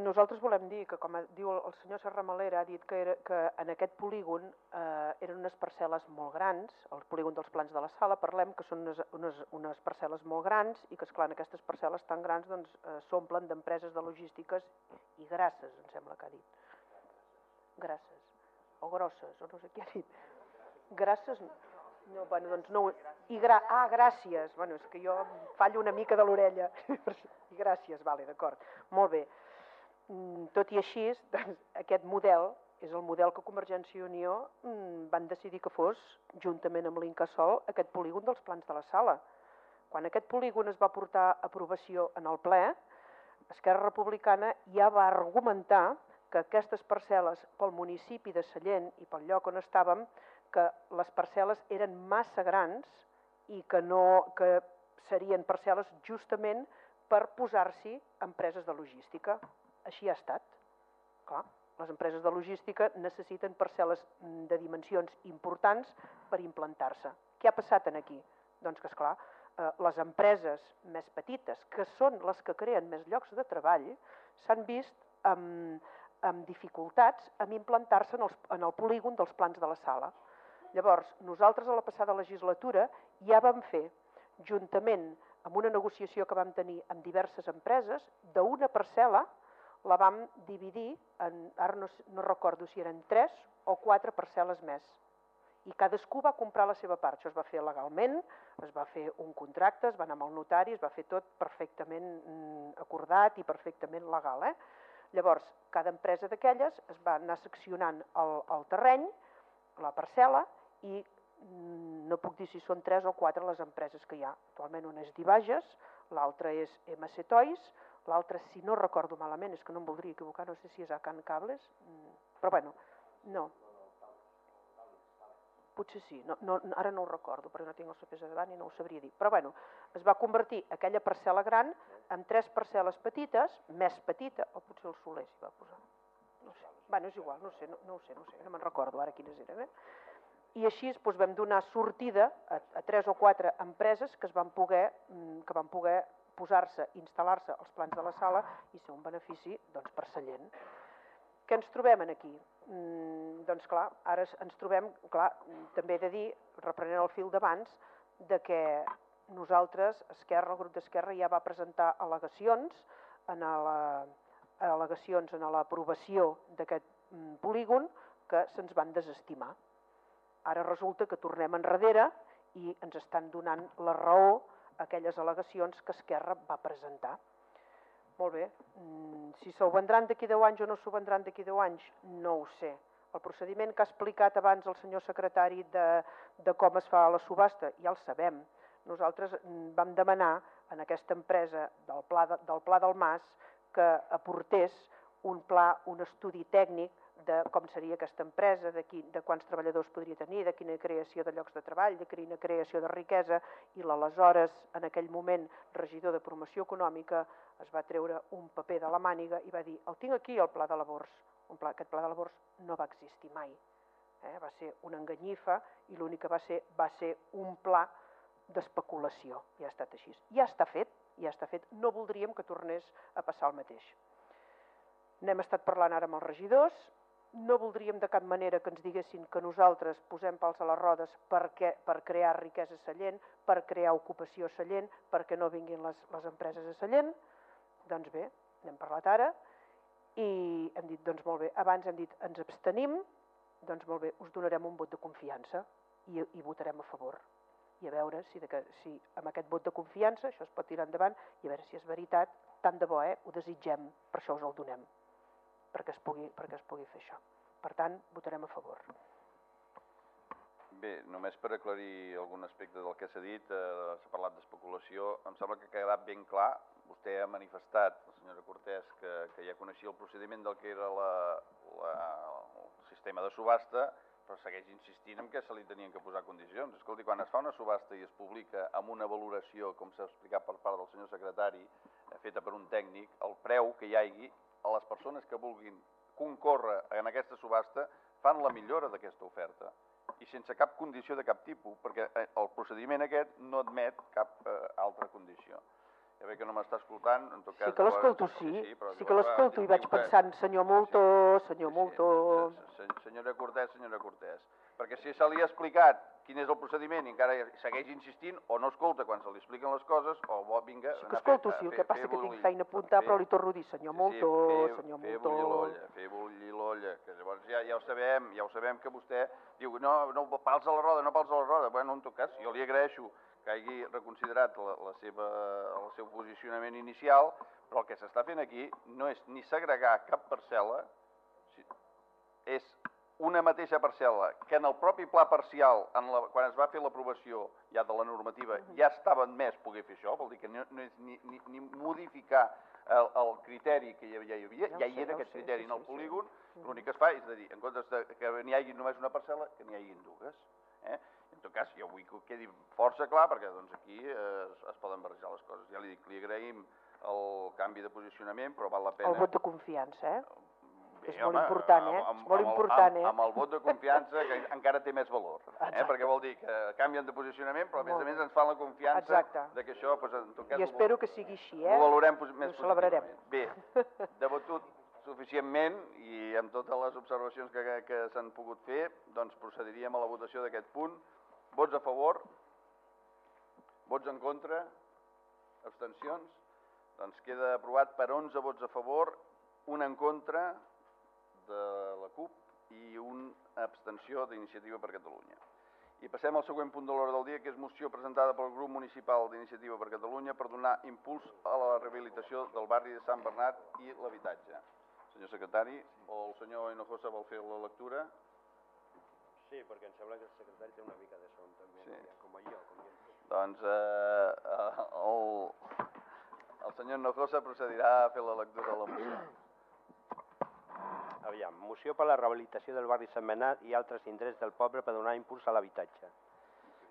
nosaltres volem dir que, com diu el senyor Serramalera, ha dit que, era, que en aquest polígon eh, eren unes parcel·les molt grans, el polígon dels plans de la sala, parlem que són unes, unes, unes parcel·les molt grans i que, esclar, en aquestes parcel·les tan grans doncs, eh, s'omplen d'empreses de logístiques i grasses, em sembla que ha dit. grasses, o grosses, o no sé què ha dit. Grasses, no, bueno, doncs no... I gra... Ah, gràcies, bueno, és que jo fallo una mica de l'orella. [LAUGHS] I gràcies, vale, d'acord, molt bé. Mm, tot i així, doncs, aquest model és el model que Convergència i Unió mm, van decidir que fos, juntament amb l'Incasol, aquest polígon dels plans de la sala. Quan aquest polígon es va portar a aprovació en el ple, Esquerra Republicana ja va argumentar que aquestes parcel·les pel municipi de Sallent i pel lloc on estàvem, que les parcel·les eren massa grans i que, no, que serien parcel·les justament per posar-s'hi empreses de logística. Així ha estat. Clar, les empreses de logística necessiten parcel·les de dimensions importants per implantar-se. Què ha passat en aquí? Doncs que, esclar, eh, les empreses més petites, que són les que creen més llocs de treball, s'han vist amb, amb dificultats en implantar-se en, els, en el polígon dels plans de la sala. Llavors, nosaltres a la passada legislatura ja vam fer, juntament amb una negociació que vam tenir amb diverses empreses, d'una parcel·la la vam dividir en, ara no, no recordo si eren tres o quatre parcel·les més. I cadascú va comprar la seva part. Això es va fer legalment, es va fer un contracte, es va anar amb el notari, es va fer tot perfectament mm, acordat i perfectament legal. Eh? Llavors, cada empresa d'aquelles es va anar seccionant el, el terreny, la parcel·la, i mm, no puc dir si són tres o quatre les empreses que hi ha. Actualment una és Divages, l'altra és MC Toys, l'altra, si no recordo malament, és que no em voldria equivocar, no sé si és a Can Cables, mm, però bueno, no. Potser sí, no, no, ara no ho recordo, perquè no tinc els papers davant i no ho sabria dir. Però bueno, es va convertir aquella parcel·la gran en tres parcel·les petites, més petita, o potser el Soler s'hi va posar. No sé, bueno, és igual, no sé, no, no ho sé, no sé, no me'n recordo ara quines eren. Eh? I així doncs, vam donar sortida a, a tres o quatre empreses que es van poder, mm, que van poder posar-se, instal·lar-se als plans de la sala i ser un benefici doncs, per Sallent. Què ens trobem en aquí? Mm, doncs clar, ara ens trobem, clar, també he de dir, reprenent el fil d'abans, de que nosaltres, Esquerra, el grup d'Esquerra, ja va presentar al·legacions en la, al·legacions en l'aprovació d'aquest mm, polígon que se'ns van desestimar. Ara resulta que tornem enrere i ens estan donant la raó aquelles al·legacions que Esquerra va presentar. Molt bé, mm, si se'l vendran d'aquí 10 anys o no s'ho vendran d'aquí 10 anys, no ho sé. El procediment que ha explicat abans el senyor secretari de, de com es fa la subhasta, ja el sabem. Nosaltres mm, vam demanar en aquesta empresa del Pla, de, del Pla del Mas que aportés un pla, un estudi tècnic de com seria aquesta empresa, de, qui, de quants treballadors podria tenir, de quina creació de llocs de treball, de quina creació de riquesa, i l'aleshores, en aquell moment, regidor de promoció econòmica, es va treure un paper de la màniga i va dir, el tinc aquí, el pla de labors. Un pla, aquest pla de labors no va existir mai. Eh? Va ser una enganyifa i l'únic que va ser va ser un pla d'especulació. I ha estat així. Ja està fet, ja està fet. No voldríem que tornés a passar el mateix. N'hem estat parlant ara amb els regidors, no voldríem de cap manera que ens diguessin que nosaltres posem pals a les rodes perquè, per crear riquesa Sallent, per crear ocupació Sallent, perquè no vinguin les, les empreses a Sallent. Doncs bé, n'hem parlat ara i hem dit, doncs molt bé, abans hem dit ens abstenim, doncs molt bé, us donarem un vot de confiança i, i votarem a favor. I a veure si, de que, si amb aquest vot de confiança això es pot tirar endavant i a veure si és veritat, tant de bo, eh? ho desitgem, per això us el donem perquè es pugui, perquè es pugui fer això. Per tant, votarem a favor. Bé, només per aclarir algun aspecte del que s'ha dit, eh, s'ha parlat d'especulació, em sembla que ha quedat ben clar, vostè ha manifestat, la senyora Cortés, que, que ja coneixia el procediment del que era la, la, el sistema de subhasta, però segueix insistint en que se li tenien que posar condicions. Escolti, quan es fa una subhasta i es publica amb una valoració, com s'ha explicat per part del senyor secretari, eh, feta per un tècnic, el preu que hi hagi a les persones que vulguin concórrer en aquesta subhasta fan la millora d'aquesta oferta. I sense cap condició de cap tipus, perquè eh, el procediment aquest no admet cap eh, altra condició. Ja veig que no m'està escoltant, en tot cas... Sí que l'escolto, sí, sí, sí, sí que l'escolto i vaig pensant, senyor Multo, senyor Multo... Sí, senyora Cortés, senyora Cortés, perquè si se li ha explicat quin és el procediment i encara segueix insistint o no escolta quan se li expliquen les coses o bo, vinga... Sí que escolto, fer- sí, el fer- que passa fer que tinc feina a apuntar, Fer- però li torno a dir, senyor Moltó, fer, senyor fer Moltó... bullir l'olla, fer bullir l'olla, que llavors ja, ja ho sabem, ja ho sabem que vostè diu, no, no, pals a la roda, no pals a la roda. Bueno, en tot cas, jo li agraeixo que hagi reconsiderat la, la seva, el seu posicionament inicial, però el que s'està fent aquí no és ni segregar cap parcel·la, una mateixa parcel·la que en el propi pla parcial, en la, quan es va fer l'aprovació ja de la normativa, ja estava admès poder fer això, vol dir que no, no és ni, ni, ni modificar el, el criteri que ja, ja hi havia, Ja ja sé, hi era ja aquest sé, criteri sí, en el sí, sí. polígon, l'únic que es fa és de dir, en comptes de que n'hi hagi només una parcel·la, que n'hi hagi dues. Eh? En tot cas, jo vull que quedi força clar, perquè doncs, aquí eh, es, es poden barrejar les coses. Ja li dic, li agraïm el canvi de posicionament, però val la pena... El vot de confiança, eh? Bé, és molt important, eh? És molt important, el, eh? Amb, el vot de confiança, que [LAUGHS] encara té més valor. Eh? Perquè vol dir que canvien de posicionament, però a més a més ens fan la confiança Exacte. de que això, doncs, en tot cas, I espero que sigui així, eh? ho valorem més Ho celebrarem. Bé, debatut suficientment i amb totes les observacions que, que, que s'han pogut fer, doncs procediríem a la votació d'aquest punt. Vots a favor? Vots en contra? Abstencions? Doncs queda aprovat per 11 vots a favor, un en contra de la CUP i una abstenció d'Iniciativa per Catalunya. I passem al següent punt de l'hora del dia, que és moció presentada pel grup municipal d'Iniciativa per Catalunya per donar impuls a la rehabilitació del barri de Sant Bernat i l'habitatge. Senyor secretari, o el senyor Hinojosa vol fer la lectura? Sí, perquè em sembla que el secretari té una mica de son també, Sí. com jo, com jo. Doncs eh, eh, el, el senyor Hinojosa procedirà a fer la lectura de la moció. Aviam, moció per la rehabilitació del barri Sant Bernat i altres indrets del poble per donar impuls a l'habitatge.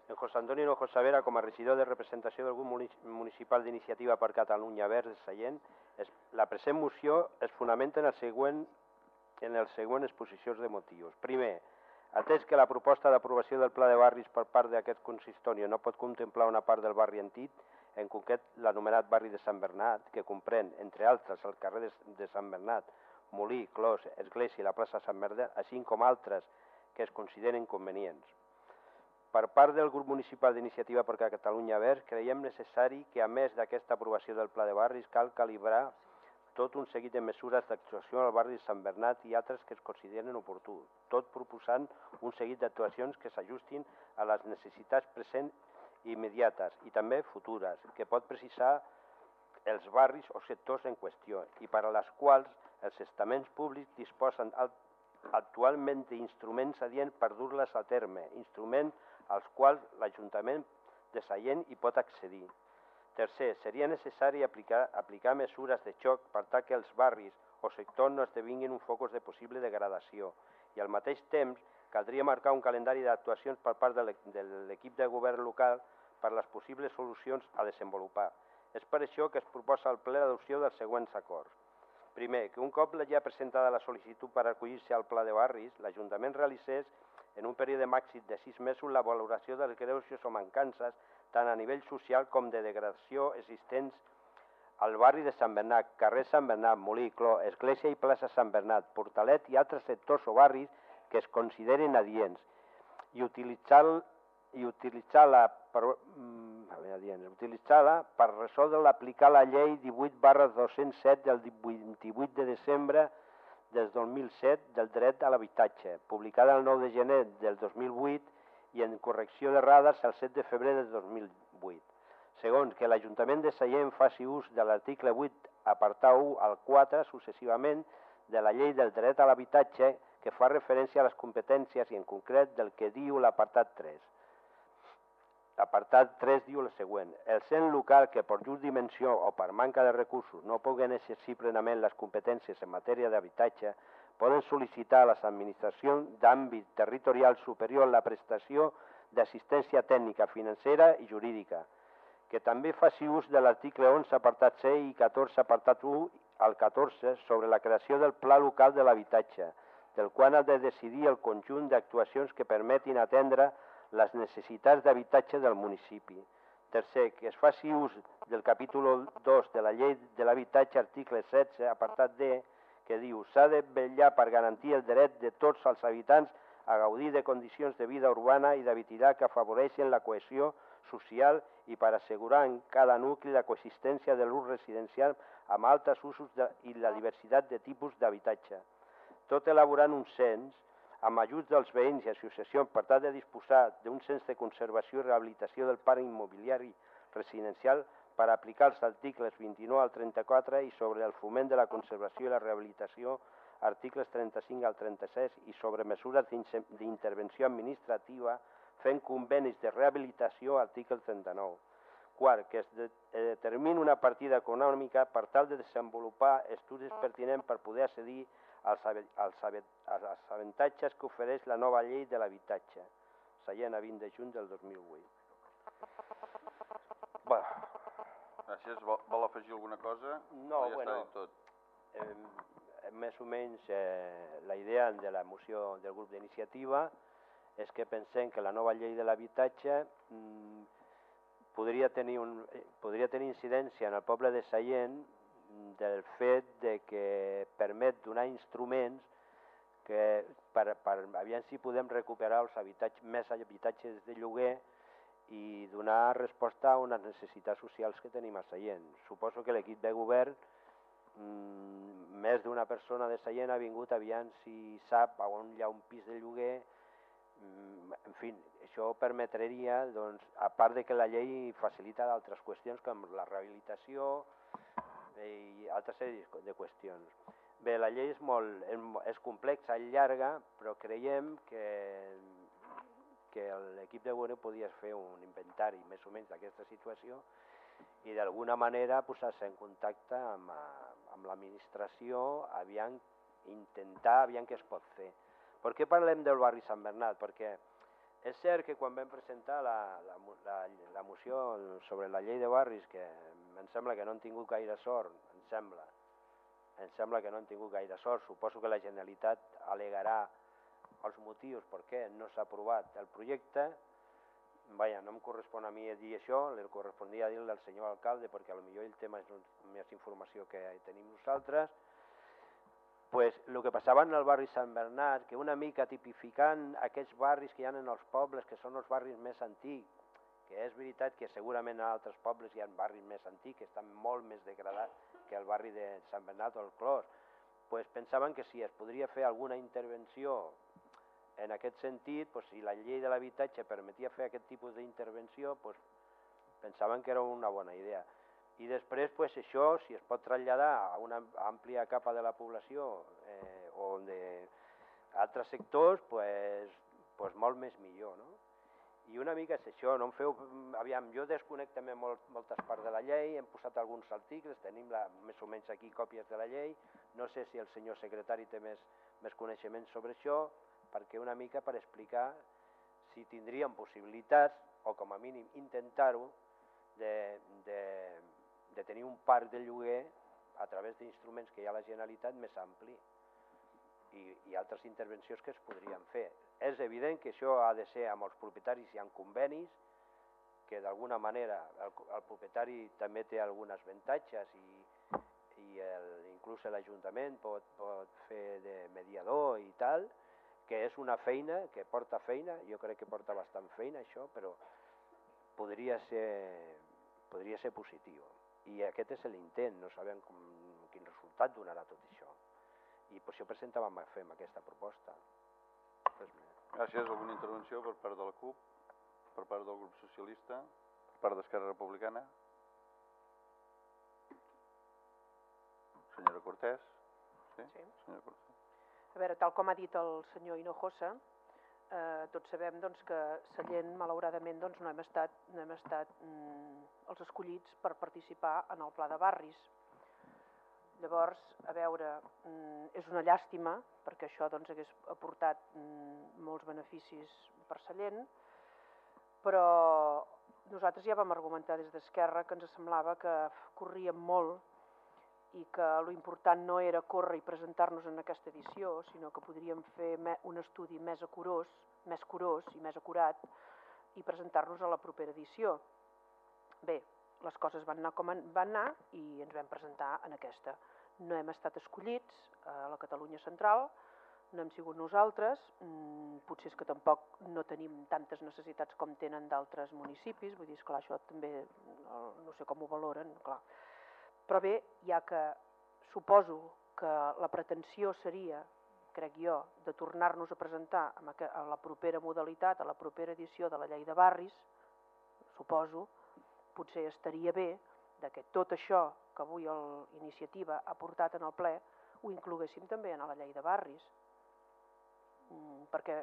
En José Antonio Hinojosa Vera, com a regidor de representació del grup munici- municipal d'iniciativa per Catalunya Verds de Sallent, es, la present moció es fonamenta en el següent en les següents exposicions de motius. Primer, atès que la proposta d'aprovació del pla de barris per part d'aquest consistori no pot contemplar una part del barri antic, en concret l'anomenat barri de Sant Bernat, que comprèn, entre altres, el carrer de, de Sant Bernat, Molí, Clos, Església i la plaça Sant Bernat, així com altres que es consideren convenients. Per part del grup municipal d'iniciativa per Catalunya Verds, creiem necessari que, a més d'aquesta aprovació del pla de barris, cal calibrar tot un seguit de mesures d'actuació al barri de Sant Bernat i altres que es consideren oportú, tot proposant un seguit d'actuacions que s'ajustin a les necessitats presents i immediates i també futures, que pot precisar els barris o sectors en qüestió i per a les quals els estaments públics disposen al- actualment d'instruments adients per dur-les a terme, instruments als quals l'Ajuntament de Sallent hi pot accedir. Tercer, seria necessari aplicar, aplicar mesures de xoc per tal que els barris o sectors no esdevinguin un focus de possible degradació i al mateix temps caldria marcar un calendari d'actuacions per part de l'equip de govern local per les possibles solucions a desenvolupar. És per això que es proposa al ple l'adopció dels següents acords. Primer, que un cop ja presentada la sol·licitud per acollir-se al pla de barris, l'Ajuntament realitzés en un període màxim de sis mesos la valoració dels greuges o mancances tant a nivell social com de degradació existents al barri de Sant Bernat, carrer Sant Bernat, Molí, Cló, Església i plaça Sant Bernat, Portalet i altres sectors o barris que es considerin adients. I utilitzar i utilitzar-la per, a veure, adients, utilitzar-la per resoldre aplicar la llei 18 barra 207 del 28 de desembre del 2007 del dret a l'habitatge, publicada el 9 de gener del 2008 i en correcció d'errades el 7 de febrer del 2008. Segons que l'Ajuntament de Sallent faci ús de l'article 8, apartat 1 al 4, successivament, de la llei del dret a l'habitatge que fa referència a les competències i en concret del que diu l'apartat 3. L'apartat 3 diu el següent. El cent local que per just dimensió o per manca de recursos no puguen exercir plenament les competències en matèria d'habitatge poden sol·licitar a les administracions d'àmbit territorial superior la prestació d'assistència tècnica, financera i jurídica, que també faci ús de l'article 11 apartat C i 14 apartat 1 al 14 sobre la creació del Pla Local de l'Habitatge, del qual ha de decidir el conjunt d'actuacions que permetin atendre les necessitats d'habitatge del municipi. Tercer, que es faci ús del capítol 2 de la llei de l'habitatge, article 16, apartat D, que diu s'ha de vetllar per garantir el dret de tots els habitants a gaudir de condicions de vida urbana i d'habitabilitat que afavoreixen la cohesió social i per assegurar en cada nucli la coexistència de l'ús residencial amb altres usos de, i la diversitat de tipus d'habitatge. Tot elaborant un cens amb ajuts dels veïns i associacions per tal de disposar d'un cens de conservació i rehabilitació del parc immobiliari residencial per aplicar els articles 29 al 34 i sobre el foment de la conservació i la rehabilitació articles 35 al 36 i sobre mesures d'intervenció administrativa fent convenis de rehabilitació article 39. Quart, que es eh, determini una partida econòmica per tal de desenvolupar estudis pertinents per poder accedir als, als, als avantatges que ofereix la nova llei de l'habitatge, seient a 20 de juny del 2008. Va, gràcies. Vol, vol afegir alguna cosa? No, ja bueno, tot? Eh, més o menys eh, la idea de la moció del grup d'iniciativa és que pensem que la nova llei de l'habitatge mm, podria, tenir un, eh, podria tenir incidència en el poble de Sallent del fet de que permet donar instruments que per, per aviam si podem recuperar els habitatges, més habitatges de lloguer i donar resposta a unes necessitats socials que tenim a Sallent. Suposo que l'equip de govern, mmm, més d'una persona de Sallent ha vingut aviam si sap on hi ha un pis de lloguer, mmm, en fi, això permetria, doncs, a part de que la llei facilita d'altres qüestions com la rehabilitació, i altres sèries de qüestions. Bé, la llei és molt és, complexa i llarga, però creiem que, que l'equip de govern podia fer un inventari més o menys d'aquesta situació i d'alguna manera posar-se en contacte amb, amb l'administració, aviam intentar, aviam què es pot fer. Per què parlem del barri Sant Bernat? Perquè és cert que quan vam presentar la, la, la, la moció sobre la llei de barris, que em sembla que no han tingut gaire sort, em sembla, em sembla que no han tingut gaire sort, suposo que la Generalitat alegarà els motius per què no s'ha aprovat el projecte, Vaja, no em correspon a mi dir això, li correspondria dir-li al senyor alcalde perquè potser el tema és més informació que tenim nosaltres, pues, el que passava en el barri Sant Bernat, que una mica tipificant aquests barris que hi ha en els pobles, que són els barris més antics, que és veritat que segurament a altres pobles hi ha barris més antics que estan molt més degradats que el barri de Sant Bernat o el Clos, pues pensaven que si es podria fer alguna intervenció en aquest sentit, pues, si la llei de l'habitatge permetia fer aquest tipus d'intervenció, pues, pensaven que era una bona idea. I després, pues, això, si es pot traslladar a una àmplia capa de la població eh, o de altres sectors, pues, pues molt més millor, no? I una mica és això, no em feu... Aviam, jo desconec també molt, moltes parts de la llei, hem posat alguns articles, tenim la, més o menys aquí còpies de la llei, no sé si el senyor secretari té més, més coneixements sobre això, perquè una mica per explicar si tindríem possibilitats, o com a mínim intentar-ho, de, de, de tenir un parc de lloguer a través d'instruments que hi ha a la Generalitat més ampli i, i altres intervencions que es podrien fer. És evident que això ha de ser amb els propietaris i amb convenis, que d'alguna manera el, el propietari també té alguns avantatges i, i el, inclús l'Ajuntament pot, pot fer de mediador i tal, que és una feina que porta feina, jo crec que porta bastant feina això, però podria ser, podria ser positiu. I aquest és l'intent, no sabem com, quin resultat donarà tot això i per això presentàvem fem aquesta proposta. Res més. Gràcies. Alguna intervenció per part de la CUP, per part del grup socialista, per part d'Esquerra Republicana? Senyora Cortés? Sí? Sí. Senyora Cortés. A veure, tal com ha dit el senyor Hinojosa, eh, tots sabem doncs, que Sallent, malauradament, doncs, no hem estat, no hem estat mm, els escollits per participar en el pla de barris. Llavors, a veure, mm, és una llàstima, perquè això doncs, hagués aportat mm, molts beneficis per Sallent, però nosaltres ja vam argumentar des d'Esquerra que ens semblava que corríem molt i que lo important no era córrer i presentar-nos en aquesta edició, sinó que podríem fer un estudi més acurós, més curós i més acurat i presentar-nos a la propera edició. Bé, les coses van anar com van anar i ens vam presentar en aquesta. No hem estat escollits a la Catalunya Central, no hem sigut nosaltres, mm, potser és que tampoc no tenim tantes necessitats com tenen d'altres municipis, vull dir, esclar, això també no sé com ho valoren, clar. Però bé, ja que suposo que la pretensió seria, crec jo, de tornar-nos a presentar a la propera modalitat, a la propera edició de la llei de barris, suposo, potser estaria bé de que tot això que avui l'iniciativa ha portat en el ple ho incloguéssim també en la llei de barris, mm, perquè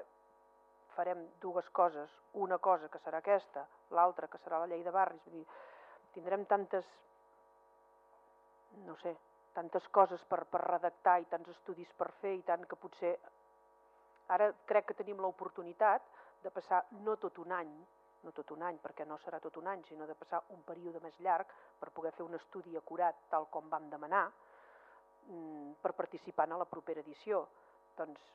farem dues coses, una cosa que serà aquesta, l'altra que serà la llei de barris, vull dir, tindrem tantes, no sé, tantes coses per, per redactar i tants estudis per fer i tant que potser ara crec que tenim l'oportunitat de passar no tot un any, no tot un any, perquè no serà tot un any, sinó de passar un període més llarg per poder fer un estudi acurat tal com vam demanar mm, per participar en la propera edició. Doncs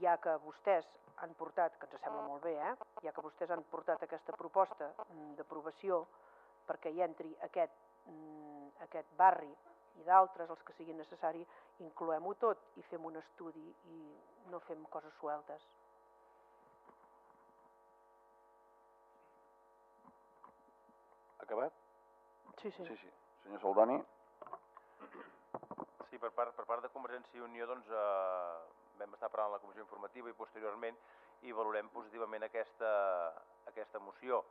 ja que vostès han portat, que ens sembla molt bé, eh? ja que vostès han portat aquesta proposta mm, d'aprovació perquè hi entri aquest, mm, aquest barri i d'altres, els que siguin necessari, incloem-ho tot i fem un estudi i no fem coses sueltes. Acabat? Sí, sí. Sí, sí. Senyor Saldoni. Sí, per part, per part de Convergència i Unió doncs, eh, vam estar parlant a la comissió informativa i posteriorment i valorem positivament aquesta, aquesta moció.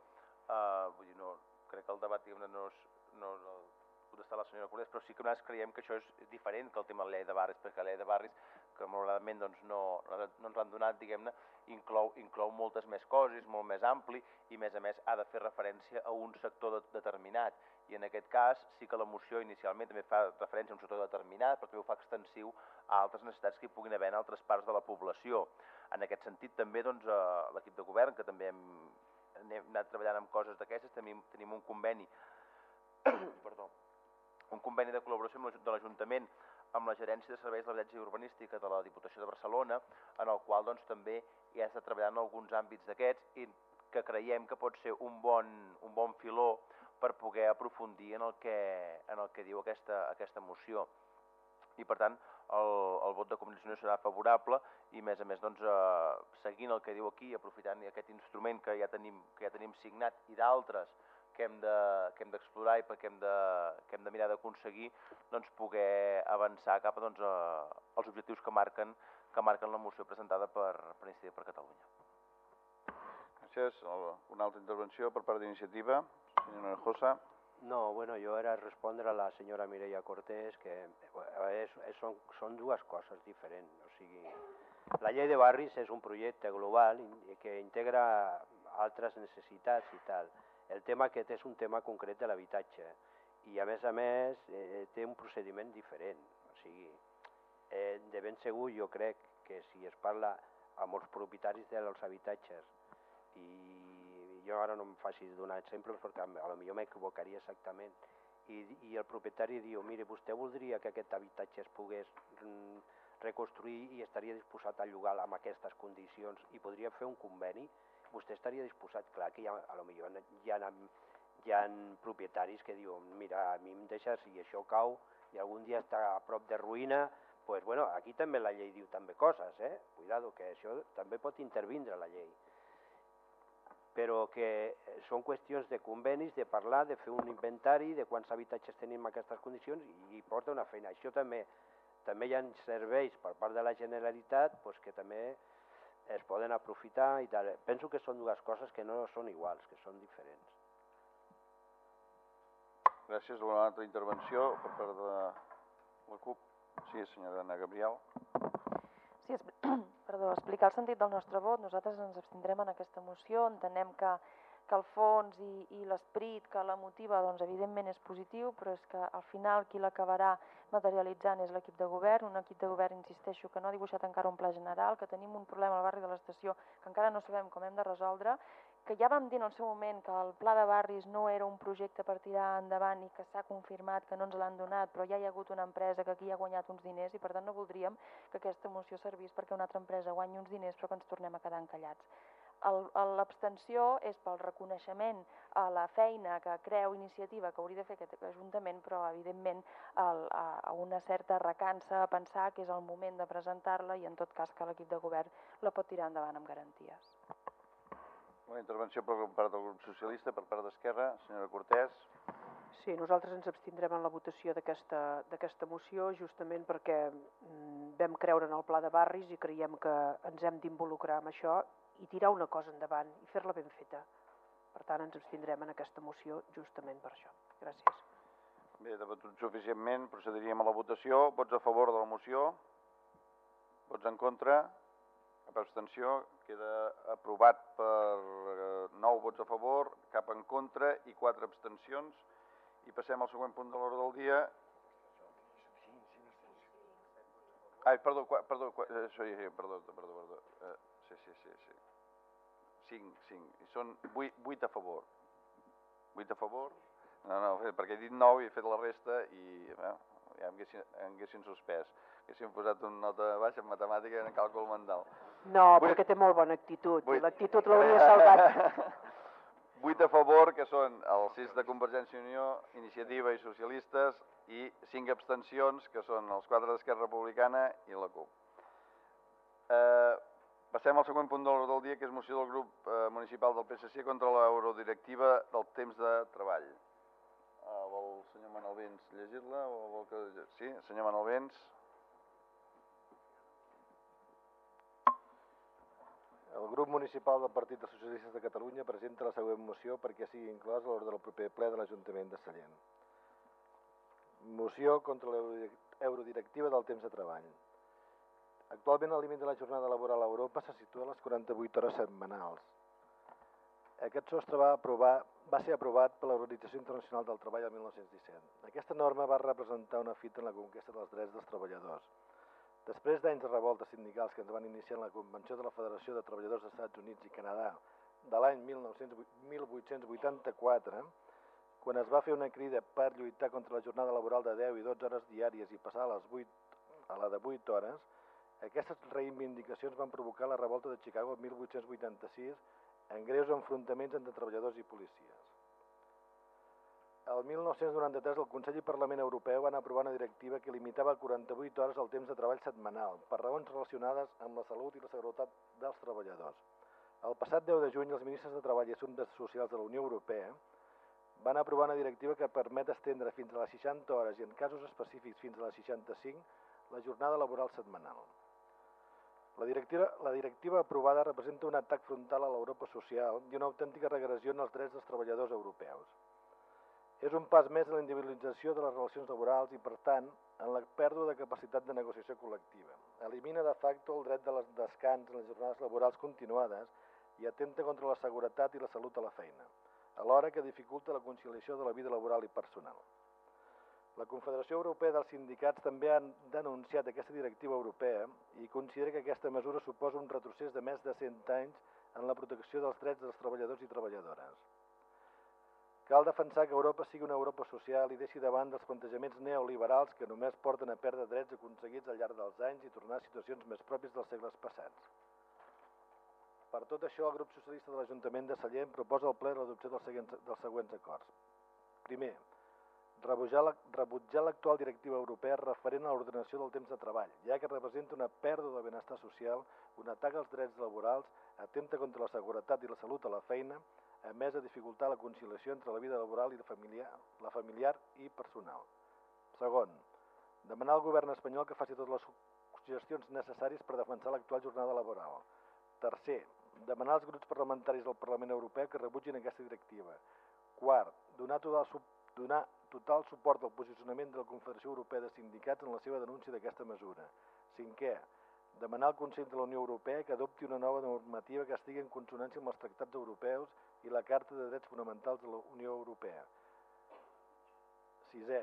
Eh, vull dir, no, crec que el debat no és, no és el contestar la senyora Colés, però sí que nosaltres creiem que això és diferent que el tema de la llei de barris, perquè la llei de barris, que malauradament doncs, no, no ens l'han donat, diguem-ne, inclou, inclou moltes més coses, molt més ampli, i a més a més ha de fer referència a un sector de, determinat. I en aquest cas sí que la moció inicialment també fa referència a un sector determinat, però també ho fa extensiu a altres necessitats que hi puguin haver en altres parts de la població. En aquest sentit també doncs, eh, l'equip de govern, que també hem, hem anat treballant amb coses d'aquestes, tenim, tenim un conveni [COUGHS] perdó, un conveni de col·laboració amb de l'Ajuntament amb la Gerència de Serveis de l'Habitatge i Urbanística de la Diputació de Barcelona, en el qual doncs, també hi ha estat treballant en alguns àmbits d'aquests i que creiem que pot ser un bon, un bon filó per poder aprofundir en el que, en el que diu aquesta, aquesta moció. I per tant, el, el vot de comunicació serà favorable i a més a més doncs, eh, seguint el que diu aquí, aprofitant aquest instrument que ja tenim, que ja tenim signat i d'altres que hem d'explorar de, i perquè hem de, que hem de mirar d'aconseguir doncs, poder avançar cap a, doncs, a, als objectius que marquen, que marquen la moció presentada per, per Iniciativa per Catalunya. Gràcies. Una altra intervenció per part d'iniciativa. Senyora Josa. No, bueno, jo era respondre a la senyora Mireia Cortés que és, és, són, són dues coses diferents. O sigui, la llei de barris és un projecte global que integra altres necessitats i tal. El tema aquest és un tema concret de l'habitatge i a més a més eh, té un procediment diferent. O sigui, eh, de ben segur jo crec que si es parla amb els propietaris dels habitatges i jo ara no em faci donar exemples perquè a lo millor m'equivocaria exactament i, i el propietari diu, mire, vostè voldria que aquest habitatge es pogués mm, reconstruir i estaria disposat a llogar amb aquestes condicions i podria fer un conveni vostè estaria disposat, clar que hi ha, a lo millor hi ha, hi ha propietaris que diuen, mira, a mi em deixes si això cau i algun dia està a prop de ruïna, pues bueno, aquí també la llei diu també coses, eh? Cuidado, que això també pot intervindre la llei. Però que són qüestions de convenis, de parlar, de fer un inventari de quants habitatges tenim en aquestes condicions i, i porta una feina. Això també també hi ha serveis per part de la Generalitat pues, que també es poden aprofitar i tal. Penso que són dues coses que no són iguals, que són diferents. Gràcies. Una altra intervenció per part de la CUP. Sí, senyora Ana Gabriel. Sí, es... [CLEARS THROAT] perdó, explicar el sentit del nostre vot. Nosaltres ens abstindrem en aquesta moció. Entenem que que el fons i, i l'esperit que la motiva, doncs, evidentment és positiu, però és que al final qui l'acabarà materialitzant és l'equip de govern, un equip de govern, insisteixo, que no ha dibuixat encara un pla general, que tenim un problema al barri de l'estació que encara no sabem com hem de resoldre, que ja vam dir en el seu moment que el pla de barris no era un projecte per tirar endavant i que s'ha confirmat que no ens l'han donat, però ja hi ha hagut una empresa que aquí ha guanyat uns diners i per tant no voldríem que aquesta moció servís perquè una altra empresa guanyi uns diners però que ens tornem a quedar encallats. L'abstenció és pel reconeixement a la feina que creu iniciativa que hauria de fer aquest Ajuntament, però evidentment el, a, a una certa recança a pensar que és el moment de presentar-la i en tot cas que l'equip de govern la pot tirar endavant amb garanties. Una intervenció per part del grup socialista, per part d'Esquerra, senyora Cortés. Sí, nosaltres ens abstindrem en la votació d'aquesta d'aquesta moció justament perquè mm, vam creure en el pla de barris i creiem que ens hem d'involucrar amb això i tirar una cosa endavant i fer-la ben feta. Per tant, ens abstindrem en aquesta moció justament per això. Gràcies. Bé, debatut suficientment, procediríem a la votació. Vots a favor de la moció? Vots en contra? Cap abstenció? Queda aprovat per eh, 9 vots a favor, cap en contra i 4 abstencions. I passem al següent punt de l'ordre del dia. Ai, perdó, perdó, eh, ja, perdó, perdó, perdó. Eh, sí, sí, sí, sí. 5, 5. I són 8, 8 a favor. 8 a favor? No, no, perquè he dit 9 i he fet la resta i eh, ja em haguessin, em haguessin suspès. Haguessin posat una nota baixa en matemàtica i en càlcul mental. No, Vull- perquè té molt bona actitud. Vull- i L'actitud l'hauria salvat. [LAUGHS] 8 a favor, que són els 6 de Convergència i Unió, Iniciativa i Socialistes, i 5 abstencions, que són els 4 d'Esquerra Republicana i la CUP. Eh, passem al següent punt de l'ordre del dia, que és moció del grup eh, municipal del PSC contra l'eurodirectiva del temps de treball. Eh, vol el senyor Manel Vents llegir-la? Vol que... Sí, senyor Manel Vents. El grup municipal del Partit dels Socialistes de Catalunya presenta la següent moció perquè sigui inclòs a l'ordre del proper ple de l'Ajuntament de Sallent. Moció contra l'eurodirectiva del temps de treball. Actualment el límit de la jornada laboral a Europa se situa a les 48 hores setmanals. Aquest sostre va, aprovar, va ser aprovat per l'Organització Internacional del Treball el 1917. Aquesta norma va representar una fita en la conquesta dels drets dels treballadors. Després d'anys de revoltes sindicals que es van iniciar en la Convenció de la Federació de Treballadors dels Estats Units i Canadà de l'any 1884, quan es va fer una crida per lluitar contra la jornada laboral de 10 i 12 hores diàries i passar a, les 8, a la de 8 hores, aquestes reivindicacions van provocar la revolta de Chicago el 1886 en greus enfrontaments entre treballadors i policies. El 1993 el Consell i Parlament Europeu van aprovar una directiva que limitava a 48 hores el temps de treball setmanal per raons relacionades amb la salut i la seguretat dels treballadors. El passat 10 de juny els ministres de Treball i Assumptes Socials de la Unió Europea van aprovar una directiva que permet estendre fins a les 60 hores i en casos específics fins a les 65 la jornada laboral setmanal. La directiva, la directiva aprovada representa un atac frontal a l'Europa social i una autèntica regressió en els drets dels treballadors europeus. És un pas més en la individualització de les relacions laborals i, per tant, en la pèrdua de capacitat de negociació col·lectiva. Elimina de facto el dret de les descans en les jornades laborals continuades i atenta contra la seguretat i la salut a la feina, alhora que dificulta la conciliació de la vida laboral i personal. La Confederació Europea dels Sindicats també ha denunciat aquesta directiva europea i considera que aquesta mesura suposa un retrocés de més de 100 anys en la protecció dels drets dels treballadors i treballadores. Cal defensar que Europa sigui una Europa social i deixi davant dels plantejaments neoliberals que només porten a perdre drets aconseguits al llarg dels anys i tornar a situacions més pròpies dels segles passats. Per tot això, el grup socialista de l'Ajuntament de Sallent proposa al ple l'adopció dels, dels següents acords. Primer, rebutjar la- rebutjar l'actual directiva europea referent a l'ordenació del temps de treball, ja que representa una pèrdua de benestar social, un atac als drets laborals, atenta contra la seguretat i la salut a la feina, a més de dificultar la conciliació entre la vida laboral i la familiar, la familiar i personal. Segon, demanar al govern espanyol que faci totes les gestions necessàries per defensar l'actual jornada laboral. Tercer, demanar als grups parlamentaris del Parlament Europeu que rebutgin aquesta directiva. Quart, donar total, donar total suport al posicionament de la Confederació Europea de Sindicats en la seva denúncia d'aquesta mesura. Cinquè, demanar al Consell de la Unió Europea que adopti una nova normativa que estigui en consonància amb els tractats europeus i la Carta de Drets Fonamentals de la Unió Europea. Sisè,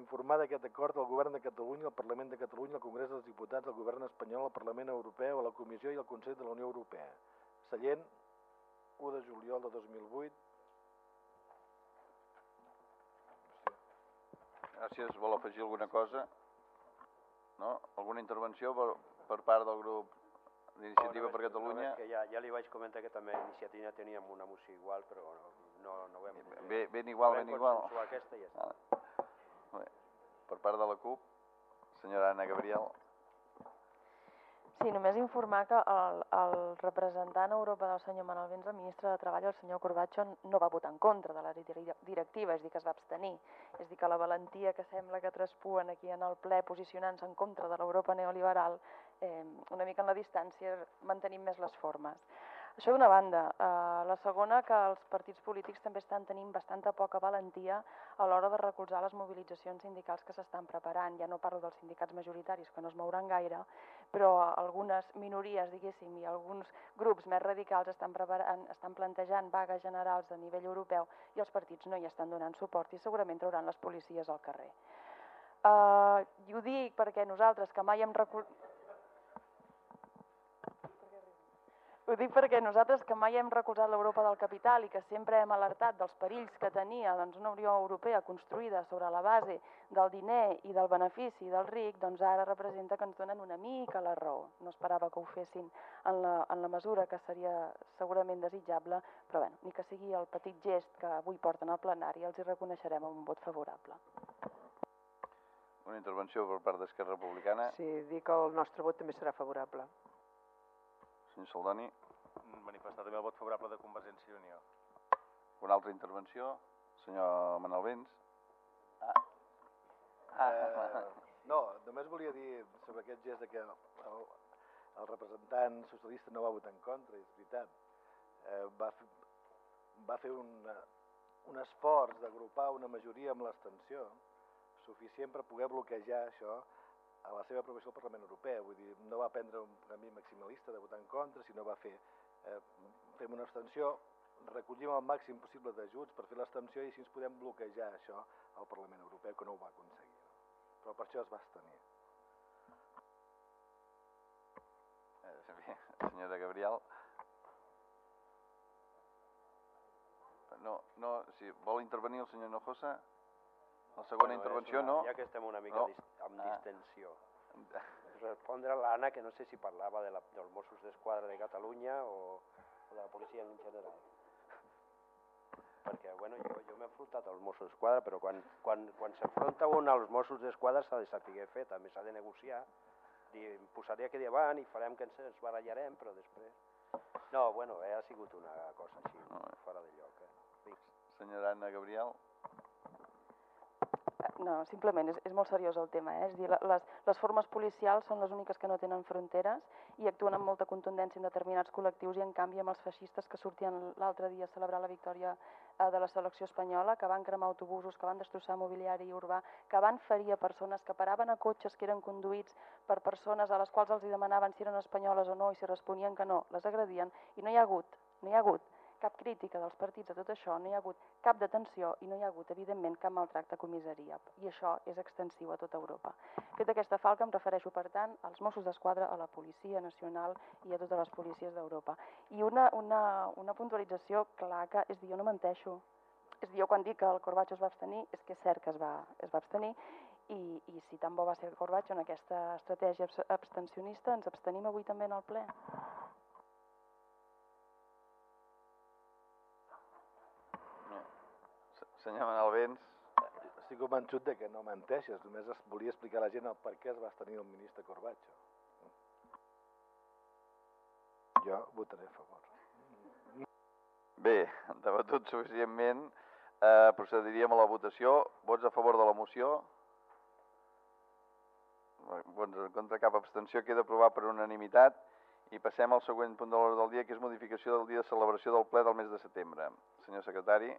informar d'aquest acord al Govern de Catalunya, al Parlament de Catalunya, al Congrés dels Diputats, al Govern espanyol, al Parlament Europeu, a la Comissió i al Consell de la Unió Europea. Sallent, 1 de juliol de 2008. Gràcies. Vol afegir alguna cosa? No? Alguna intervenció per, per part del grup d'iniciativa no, per és- Catalunya. No, que ja, ja li vaig comentar que també iniciativa teníem una moció igual, però no, no vam... Bé, ben igual, no ben igual. aquesta ja està. Vale. Bé. Per part de la CUP, senyora Anna Gabriel. Sí, només informar que el, el representant a Europa del senyor Manuel Vins, el ministre de Treball, el senyor Corbacho, no va votar en contra de la dir- directiva, és dir, que es va abstenir. És dir, que la valentia que sembla que traspuen aquí en el ple posicionant-se en contra de l'Europa neoliberal, eh, una mica en la distància mantenim més les formes. Això d'una banda. Eh, la segona, que els partits polítics també estan tenint bastanta poca valentia a l'hora de recolzar les mobilitzacions sindicals que s'estan preparant. Ja no parlo dels sindicats majoritaris, que no es mouran gaire, però algunes minories, diguéssim, i alguns grups més radicals estan, preparant, estan plantejant vagues generals a nivell europeu i els partits no hi estan donant suport i segurament trauran les policies al carrer. Uh, I ho dic perquè nosaltres, que mai hem recolzat... Ho dic perquè nosaltres que mai hem recolzat l'Europa del capital i que sempre hem alertat dels perills que tenia doncs, una Unió Europea construïda sobre la base del diner i del benefici del ric, doncs ara representa que ens donen una mica la raó. No esperava que ho fessin en la, en la mesura que seria segurament desitjable, però bé, ni que sigui el petit gest que avui porten al plenari, els hi reconeixerem amb un vot favorable. Una intervenció per part d'Esquerra Republicana. Sí, dir que el nostre vot també serà favorable. Senyor Saldoni, Manifestar també el vot favorable de Convergència i Unió. una altra intervenció. Senyor Manuel Vents. Ah. Eh, no, només volia dir sobre aquest gest de que el, el, el representant socialista no va votar en contra, és veritat. Eh, va, fer, va fer un, un esforç d'agrupar una majoria amb l'abstenció suficient per poder bloquejar això a la seva aprovació al Parlament Europeu. Vull dir, no va prendre un camí maximalista de votar en contra, sinó va fer, eh, fem una abstenció, recollim el màxim possible d'ajuts per fer l'abstenció i així ens podem bloquejar això al Parlament Europeu, que no ho va aconseguir. Però per això es va abstenir. Eh, senyora Gabriel. No, no, si vol intervenir el senyor Hinojosa? La segona és intervenció, una- no? Ja que estem una mica No. dis amb Ah. distensió. Respondre a l'Anna, que no sé si parlava de la, dels Mossos d'Esquadra de Catalunya o, o de la policia en general. Perquè, bueno, jo, jo m'he enfrontat als Mossos d'Esquadra, però quan, quan, quan s'enfronta un als Mossos d'Esquadra s'ha de saber fer, també s'ha de negociar. Dir, em posaré aquí davant i farem que ens, ens barallarem, però després... No, bueno, eh, ha sigut una cosa així, fora de lloc. Eh? Senyora Anna Gabriel. No, simplement, és, és molt seriós el tema. Eh? És dir, les, les formes policials són les úniques que no tenen fronteres i actuen amb molta contundència en determinats col·lectius i en canvi amb els feixistes que sortien l'altre dia a celebrar la victòria eh, de la selecció espanyola, que van cremar autobusos, que van destrossar mobiliari urbà, que van ferir a persones, que paraven a cotxes que eren conduïts per persones a les quals els demanaven si eren espanyoles o no i si responien que no, les agredien i no hi ha hagut, no hi ha hagut cap crítica dels partits a tot això, no hi ha hagut cap detenció i no hi ha hagut, evidentment, cap maltracte a comissaria. I això és extensiu a tota Europa. Fet aquesta falca em refereixo, per tant, als Mossos d'Esquadra, a la Policia Nacional i a totes les policies d'Europa. I una, una, una puntualització clar que, és dir, jo no menteixo. És dir, jo quan dic que el Corbacho es va abstenir, és que és cert que es va, es va abstenir, i, i si tan bo va ser el Corbacho en aquesta estratègia abs- abstencionista, ens abstenim avui també en el ple. Senyor Manuel Vents. Estic convençut de que no menteixes, només es volia explicar a la gent el per què es va tenir el ministre Corbacho. Jo votaré a favor. Bé, debatut suficientment, eh, procediríem a la votació. Vots a favor de la moció? Vots en contra, cap abstenció. Queda aprovat per unanimitat. I passem al següent punt de l'ordre del dia, que és modificació del dia de celebració del ple del mes de setembre. Senyor secretari.